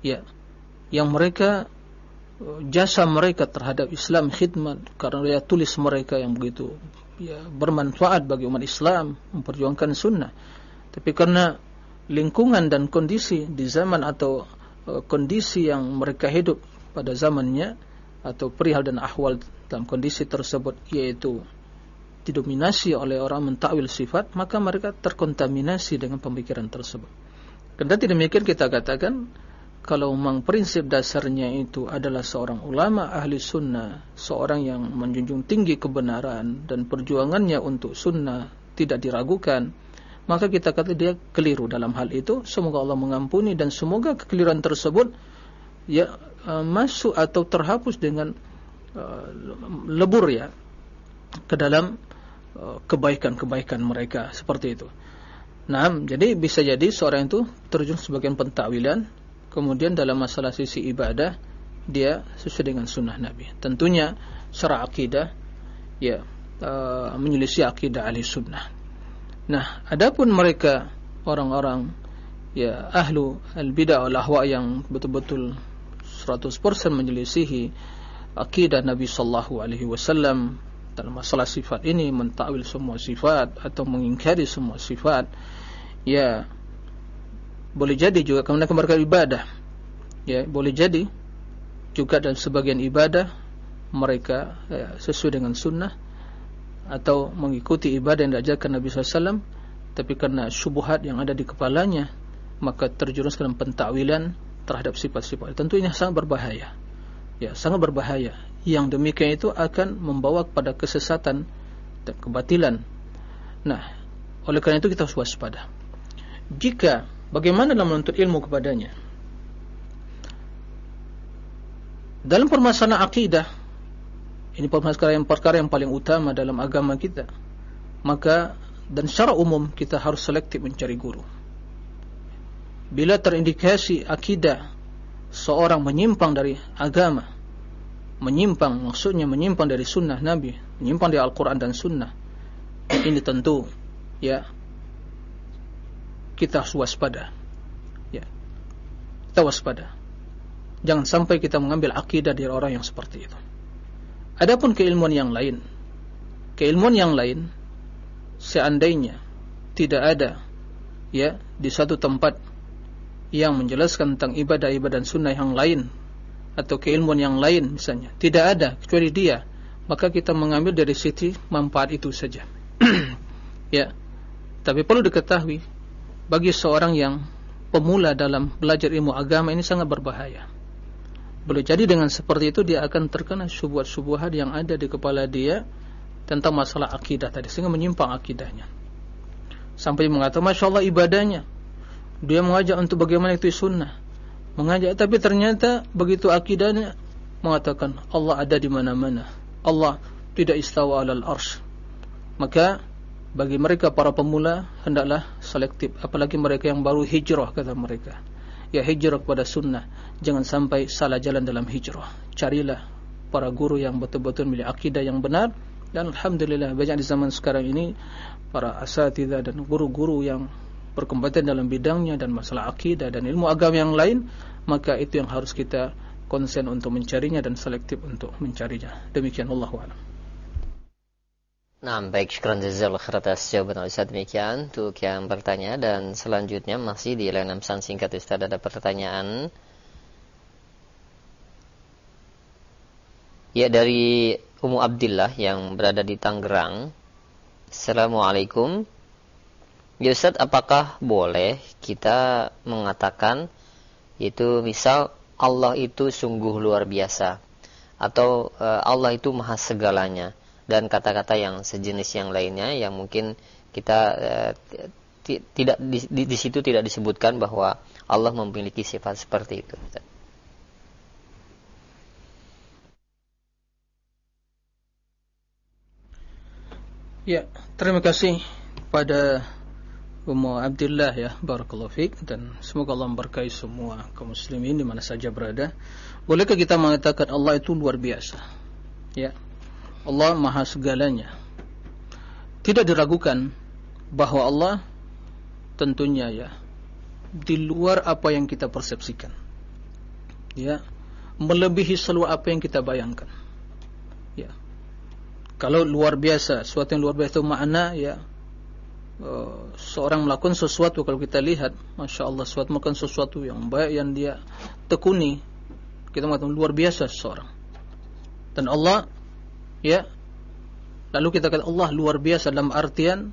ya, yang mereka jasa mereka terhadap Islam khidmat karena dia tulis mereka yang begitu ya bermanfaat bagi umat Islam memperjuangkan sunnah. Tapi karena lingkungan dan kondisi di zaman atau kondisi yang mereka hidup pada zamannya atau perihal dan ahwal dalam kondisi tersebut yaitu didominasi oleh orang mentakwil sifat maka mereka terkontaminasi dengan pemikiran tersebut. Tidak demikian kita katakan kalau memang prinsip dasarnya itu adalah seorang ulama ahli sunnah, seorang yang menjunjung tinggi kebenaran dan perjuangannya untuk sunnah tidak diragukan, maka kita kata dia keliru dalam hal itu. Semoga Allah mengampuni dan semoga kekeliruan tersebut ya uh, masuk atau terhapus dengan uh, lebur ya ke dalam uh, kebaikan-kebaikan mereka seperti itu. Nah, jadi bisa jadi seorang itu terjun sebagian pentakwilan kemudian dalam masalah sisi ibadah dia sesuai dengan sunnah Nabi. Tentunya secara akidah ya uh, menyelisih akidah ahli sunnah. Nah, adapun mereka orang-orang ya ahlu al-bid'ah wal ahwa yang betul-betul 100% menyelisihi akidah Nabi sallallahu alaihi wasallam dalam masalah sifat ini mentakwil semua sifat atau mengingkari semua sifat ya boleh jadi juga karena mereka ibadah ya boleh jadi juga dalam sebagian ibadah mereka ya, sesuai dengan sunnah atau mengikuti ibadah yang diajarkan Nabi SAW tapi karena syubhat yang ada di kepalanya maka terjerumus dalam pentakwilan terhadap sifat-sifat. Tentu ini sangat berbahaya. Ya sangat berbahaya. Yang demikian itu akan membawa kepada kesesatan dan kebatilan. Nah oleh karena itu kita harus waspada. Jika Bagaimana dalam menuntut ilmu kepadanya? Dalam permasalahan akidah, ini permasalahan yang perkara yang paling utama dalam agama kita. Maka dan secara umum kita harus selektif mencari guru. Bila terindikasi akidah seorang menyimpang dari agama, menyimpang maksudnya menyimpang dari sunnah Nabi, menyimpang dari Al-Quran dan sunnah, ini tentu ya kita harus waspada. Ya. Kita waspada. Jangan sampai kita mengambil akidah dari orang yang seperti itu. Adapun keilmuan yang lain, keilmuan yang lain seandainya tidak ada ya di satu tempat yang menjelaskan tentang ibadah-ibadah dan sunnah yang lain atau keilmuan yang lain misalnya tidak ada kecuali dia maka kita mengambil dari sisi manfaat itu saja ya tapi perlu diketahui bagi seorang yang pemula dalam belajar ilmu agama ini sangat berbahaya. Boleh jadi dengan seperti itu dia akan terkena subuhat-subuhat yang ada di kepala dia tentang masalah akidah tadi sehingga menyimpang akidahnya. Sampai mengatakan Masya Allah ibadahnya. Dia mengajak untuk bagaimana itu sunnah. Mengajak tapi ternyata begitu akidahnya mengatakan Allah ada di mana-mana. Allah tidak istawa alal arsh. Maka bagi mereka para pemula hendaklah selektif. Apalagi mereka yang baru hijrah kata mereka ya hijrah kepada sunnah. Jangan sampai salah jalan dalam hijrah. Carilah para guru yang betul-betul milik akidah yang benar. Dan Alhamdulillah banyak di zaman sekarang ini para asatidah dan guru-guru yang berkompeten dalam bidangnya dan masalah akidah dan ilmu agama yang lain maka itu yang harus kita konsen untuk mencarinya dan selektif untuk mencarinya. Demikian Allah wa'ala Nah, baik, syukran jazakallah khair atas jawaban Ustaz demikian untuk yang bertanya dan selanjutnya masih di layanan pesan singkat Ustaz ada pertanyaan. Ya dari Umu Abdillah yang berada di Tangerang. Assalamualaikum. Ya Ustaz, apakah boleh kita mengatakan itu misal Allah itu sungguh luar biasa atau uh, Allah itu maha segalanya? Dan kata-kata yang sejenis yang lainnya yang mungkin kita uh, tidak di, di, di situ tidak disebutkan bahwa Allah memiliki sifat seperti itu. Ya, terima kasih pada Ummu Abdullah ya, barakallahu fiik dan semoga Allah memberkahi semua kaum muslimin di mana saja berada. Bolehkah kita mengatakan Allah itu luar biasa? Ya, Allah maha segalanya tidak diragukan bahwa Allah tentunya ya di luar apa yang kita persepsikan ya melebihi seluruh apa yang kita bayangkan. Ya. Kalau luar biasa, sesuatu yang luar biasa itu makna ya uh, seorang melakukan sesuatu kalau kita lihat, masya Allah, sesuatu melakukan sesuatu yang baik yang dia tekuni, kita mengatakan luar biasa seseorang. Dan Allah, ya, lalu kita kata Allah luar biasa dalam artian,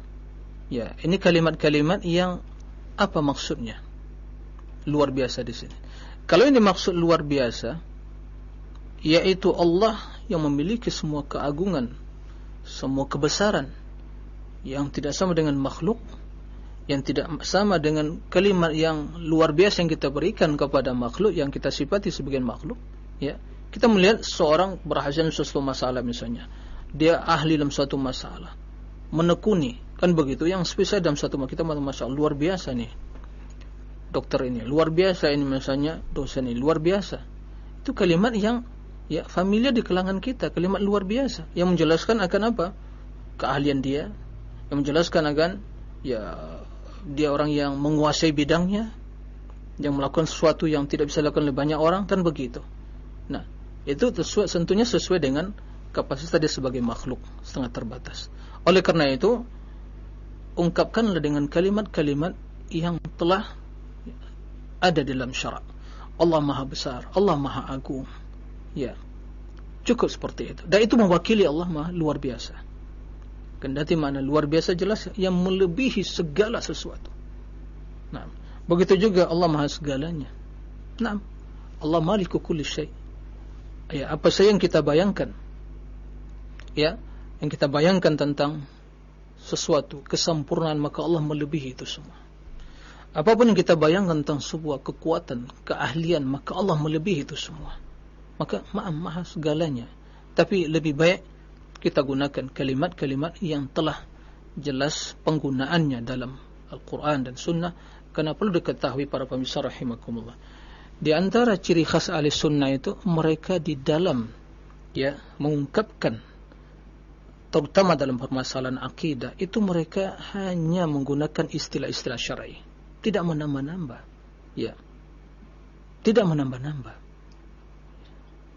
ya, ini kalimat-kalimat yang apa maksudnya? Luar biasa di sini. Kalau ini maksud luar biasa, yaitu Allah yang memiliki semua keagungan, semua kebesaran yang tidak sama dengan makhluk, yang tidak sama dengan kalimat yang luar biasa yang kita berikan kepada makhluk yang kita sifati sebagai makhluk, ya. Kita melihat seorang berhasil dalam suatu masalah misalnya, dia ahli dalam suatu masalah, menekuni, kan begitu. Yang spesial dalam suatu kita masalah. Luar biasa nih. Dokter ini. Luar biasa ini misalnya. Dosen ini. Luar biasa. Itu kalimat yang ya familiar di kalangan kita. Kalimat luar biasa. Yang menjelaskan akan apa? Keahlian dia. Yang menjelaskan akan ya dia orang yang menguasai bidangnya. Yang melakukan sesuatu yang tidak bisa dilakukan oleh banyak orang. Kan begitu itu sesuai, tentunya sesuai dengan kapasitas dia sebagai makhluk setengah terbatas oleh karena itu ungkapkanlah dengan kalimat-kalimat yang telah ada dalam syarak Allah maha besar Allah maha agung Ya. Cukup seperti itu. Dan itu mewakili Allah mah luar biasa. Kendati mana luar biasa jelas yang melebihi segala sesuatu. Nah, begitu juga Allah Maha segalanya. Nah, Allah Maliku kulli syai. Ya, apa saja yang kita bayangkan. Ya, yang kita bayangkan tentang sesuatu kesempurnaan maka Allah melebihi itu semua. Apa pun yang kita bayangkan tentang sebuah kekuatan, keahlian maka Allah melebihi itu semua maka maaf maha segalanya tapi lebih baik kita gunakan kalimat-kalimat yang telah jelas penggunaannya dalam Al-Quran dan Sunnah karena perlu diketahui para pemirsa rahimakumullah di antara ciri khas ahli sunnah itu mereka di dalam ya mengungkapkan terutama dalam permasalahan akidah itu mereka hanya menggunakan istilah-istilah syar'i tidak menambah-nambah ya tidak menambah-nambah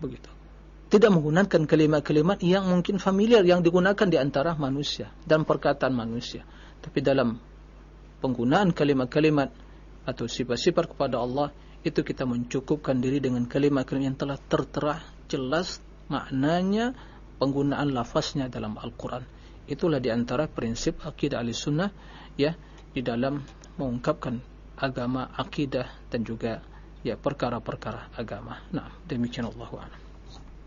begitu. Tidak menggunakan kalimat-kalimat yang mungkin familiar yang digunakan di antara manusia dan perkataan manusia. Tapi dalam penggunaan kalimat-kalimat atau sifat-sifat kepada Allah itu kita mencukupkan diri dengan kalimat-kalimat yang telah tertera jelas maknanya penggunaan lafaznya dalam Al-Quran. Itulah di antara prinsip akidah al-sunnah ya di dalam mengungkapkan agama, akidah dan juga ya perkara-perkara agama. Nah, demikian Allah a'lam.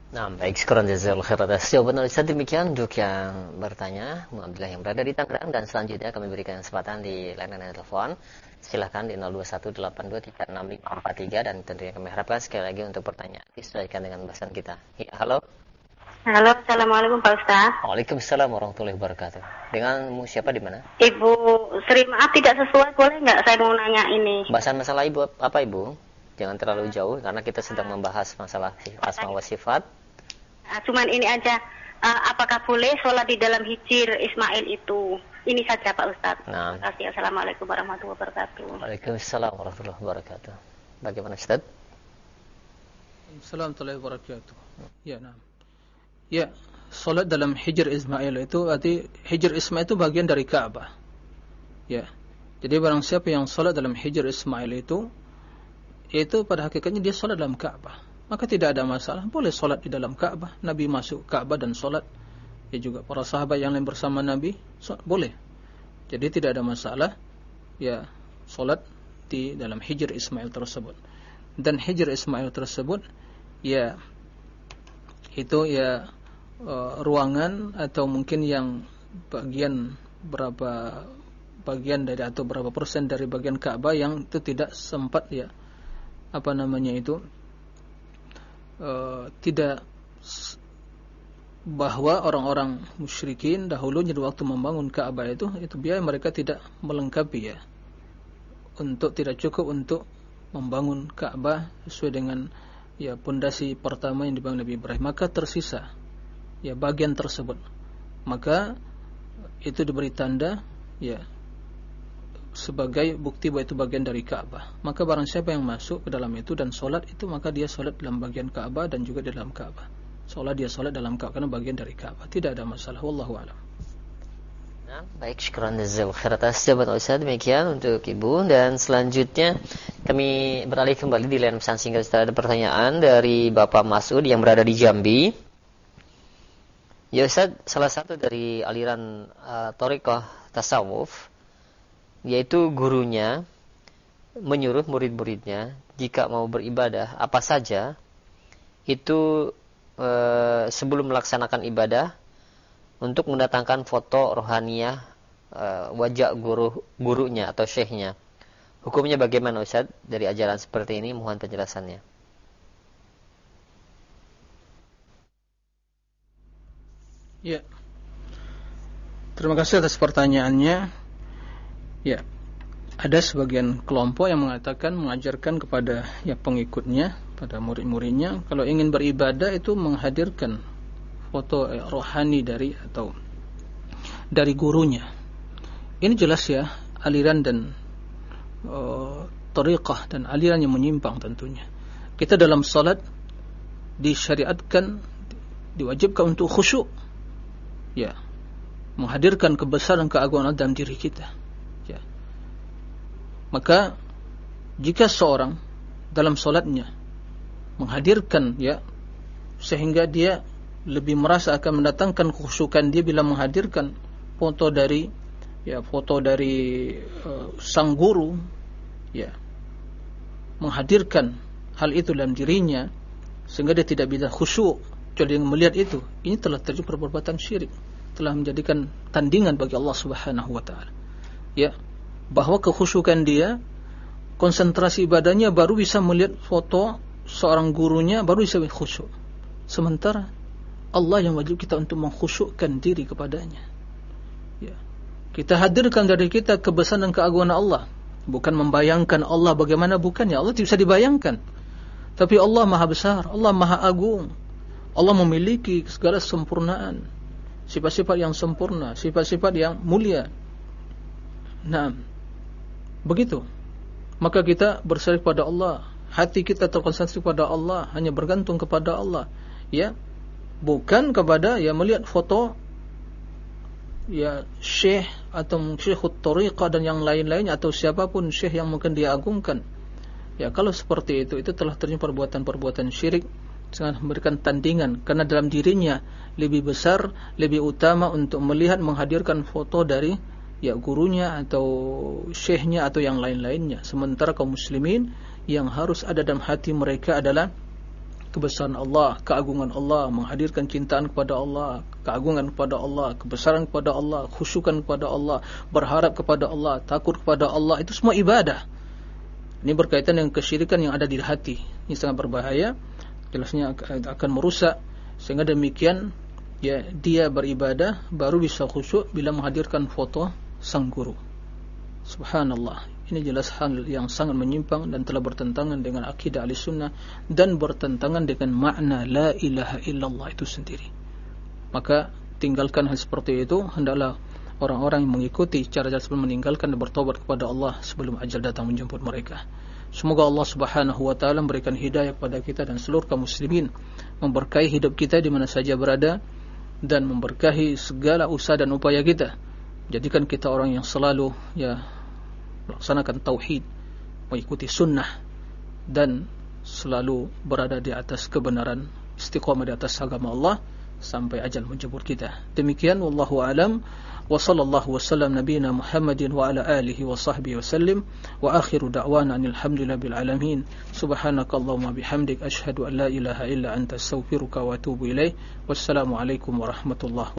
Nah, baik sekarang jazakallahu khair atas jawaban Ustaz demikian untuk yang bertanya Alhamdulillah yang berada di Tangerang dan selanjutnya kami berikan kesempatan di layanan telepon silahkan di 0218236543 dan tentunya kami harapkan sekali lagi untuk pertanyaan disesuaikan dengan bahasan kita ya, halo Halo, Assalamualaikum Pak Ustaz. Waalaikumsalam warahmatullahi wabarakatuh. Dengan siapa di mana? Ibu Sri, maaf tidak sesuai, boleh nggak saya mau nanya ini? Bahasan masalah Ibu apa Ibu? jangan terlalu jauh karena kita sedang membahas masalah asma wa sifat. Ah, cuman ini aja, uh, apakah boleh sholat di dalam hijir Ismail itu? Ini saja Pak Ustadz. Nah. Terima kasih. Assalamualaikum warahmatullahi wabarakatuh. Waalaikumsalam warahmatullahi wabarakatuh. Bagaimana Ustaz? Assalamualaikum warahmatullahi wabarakatuh. Ya, nah. Ya, sholat dalam hijir Ismail itu arti hijir Ismail itu bagian dari Ka'bah. Ya. Jadi barang siapa yang sholat dalam hijir Ismail itu itu pada hakikatnya dia sholat dalam Ka'bah. Maka tidak ada masalah, boleh sholat di dalam Ka'bah. Nabi masuk Ka'bah dan sholat. Ya juga para sahabat yang lain bersama Nabi, sholat, boleh. Jadi tidak ada masalah, ya sholat di dalam hijr Ismail tersebut. Dan hijr Ismail tersebut, ya itu ya uh, ruangan atau mungkin yang bagian berapa bagian dari atau berapa persen dari bagian Ka'bah yang itu tidak sempat ya apa namanya itu uh, tidak bahwa orang-orang musyrikin dahulunya di waktu membangun Ka'bah itu itu biaya mereka tidak melengkapi ya untuk tidak cukup untuk membangun Ka'bah sesuai dengan ya pondasi pertama yang dibangun Nabi Ibrahim maka tersisa ya bagian tersebut maka itu diberi tanda ya sebagai bukti bahwa itu bagian dari Ka'bah. Maka barang siapa yang masuk ke dalam itu dan solat itu maka dia solat dalam bagian Ka'bah dan juga dalam Ka'bah. Seolah dia solat dalam Ka'bah karena bagian dari Ka'bah. Tidak ada masalah. Wallahu a'lam. Nah, baik, syukuran jazal khair atas jawaban Ustaz. Demikian untuk Ibu dan selanjutnya kami beralih kembali di lain pesan singkat setelah ada pertanyaan dari Bapak Masud yang berada di Jambi. Ya Ustaz, salah satu dari aliran uh, Torikoh Tasawuf yaitu gurunya menyuruh murid-muridnya jika mau beribadah apa saja itu uh, sebelum melaksanakan ibadah untuk mendatangkan foto rohaniah uh, wajah guru gurunya atau syekhnya. Hukumnya bagaimana Ustaz dari ajaran seperti ini? Mohon penjelasannya. Ya. Terima kasih atas pertanyaannya. Ya. Ada sebagian kelompok yang mengatakan mengajarkan kepada ya pengikutnya, pada murid-muridnya kalau ingin beribadah itu menghadirkan foto eh, rohani dari atau dari gurunya. Ini jelas ya aliran dan tariqah dan aliran yang menyimpang tentunya. Kita dalam salat disyariatkan diwajibkan untuk khusyuk. Ya. Menghadirkan kebesaran keagungan dalam diri kita. Maka jika seorang dalam salatnya menghadirkan ya sehingga dia lebih merasa akan mendatangkan khusyukan dia bila menghadirkan foto dari ya foto dari uh, sang guru ya menghadirkan hal itu dalam dirinya sehingga dia tidak bisa khusyuk kecuali dengan melihat itu ini telah terjadi perbuatan syirik telah menjadikan tandingan bagi Allah Subhanahu wa taala. Ya bahwa kekhusyukan dia konsentrasi ibadahnya baru bisa melihat foto seorang gurunya baru bisa khusyuk sementara Allah yang wajib kita untuk mengkhusyukkan diri kepadanya. Ya. Kita hadirkan dari kita kebesaran dan keagungan Allah. Bukan membayangkan Allah bagaimana bukannya. Allah tidak bisa dibayangkan. Tapi Allah maha besar. Allah maha agung. Allah memiliki segala sempurnaan. Sifat-sifat yang sempurna. Sifat-sifat yang mulia. Nah, begitu. Maka kita berserah kepada Allah. Hati kita terkonsentrasi kepada Allah. Hanya bergantung kepada Allah. Ya, bukan kepada ya melihat foto ya syekh atau syekhut tariqah dan yang lain-lainnya atau siapa pun syekh yang mungkin dia agungkan ya kalau seperti itu itu telah terjadi perbuatan-perbuatan syirik sangat memberikan tandingan karena dalam dirinya lebih besar lebih utama untuk melihat menghadirkan foto dari ya gurunya atau syekhnya atau yang lain-lainnya sementara kaum muslimin yang harus ada dalam hati mereka adalah kebesaran Allah, keagungan Allah, menghadirkan cintaan kepada Allah, keagungan kepada Allah, kebesaran kepada Allah, khusyukan kepada Allah, berharap kepada Allah, takut kepada Allah, itu semua ibadah. Ini berkaitan dengan kesyirikan yang ada di hati. Ini sangat berbahaya, jelasnya akan merusak sehingga demikian ya dia beribadah baru bisa khusyuk bila menghadirkan foto sang guru. Subhanallah. Ini jelas hal yang sangat menyimpang dan telah bertentangan dengan akidah al-sunnah dan bertentangan dengan makna la ilaha illallah itu sendiri. Maka tinggalkan hal seperti itu, hendaklah orang-orang yang mengikuti cara jalan sebelum meninggalkan dan bertobat kepada Allah sebelum ajal datang menjemput mereka. Semoga Allah Subhanahu wa taala memberikan hidayah kepada kita dan seluruh kaum muslimin, memberkahi hidup kita di mana saja berada dan memberkahi segala usaha dan upaya kita. Jadikan kita orang yang selalu ya melaksanakan tauhid, mengikuti sunnah dan selalu berada di atas kebenaran, istiqamah di atas agama Allah sampai ajal menjemput kita. Demikian wallahu alam. Wa sallallahu wasallam nabiyina Muhammadin wa ala alihi wa sahbihi wasallim wa akhiru da'wana alhamdulillahi bil alamin. Subhanakallahumma bihamdik ashhadu an la ilaha illa anta astaghfiruka wa atubu ilaik wassalamu alaikum warahmatullahi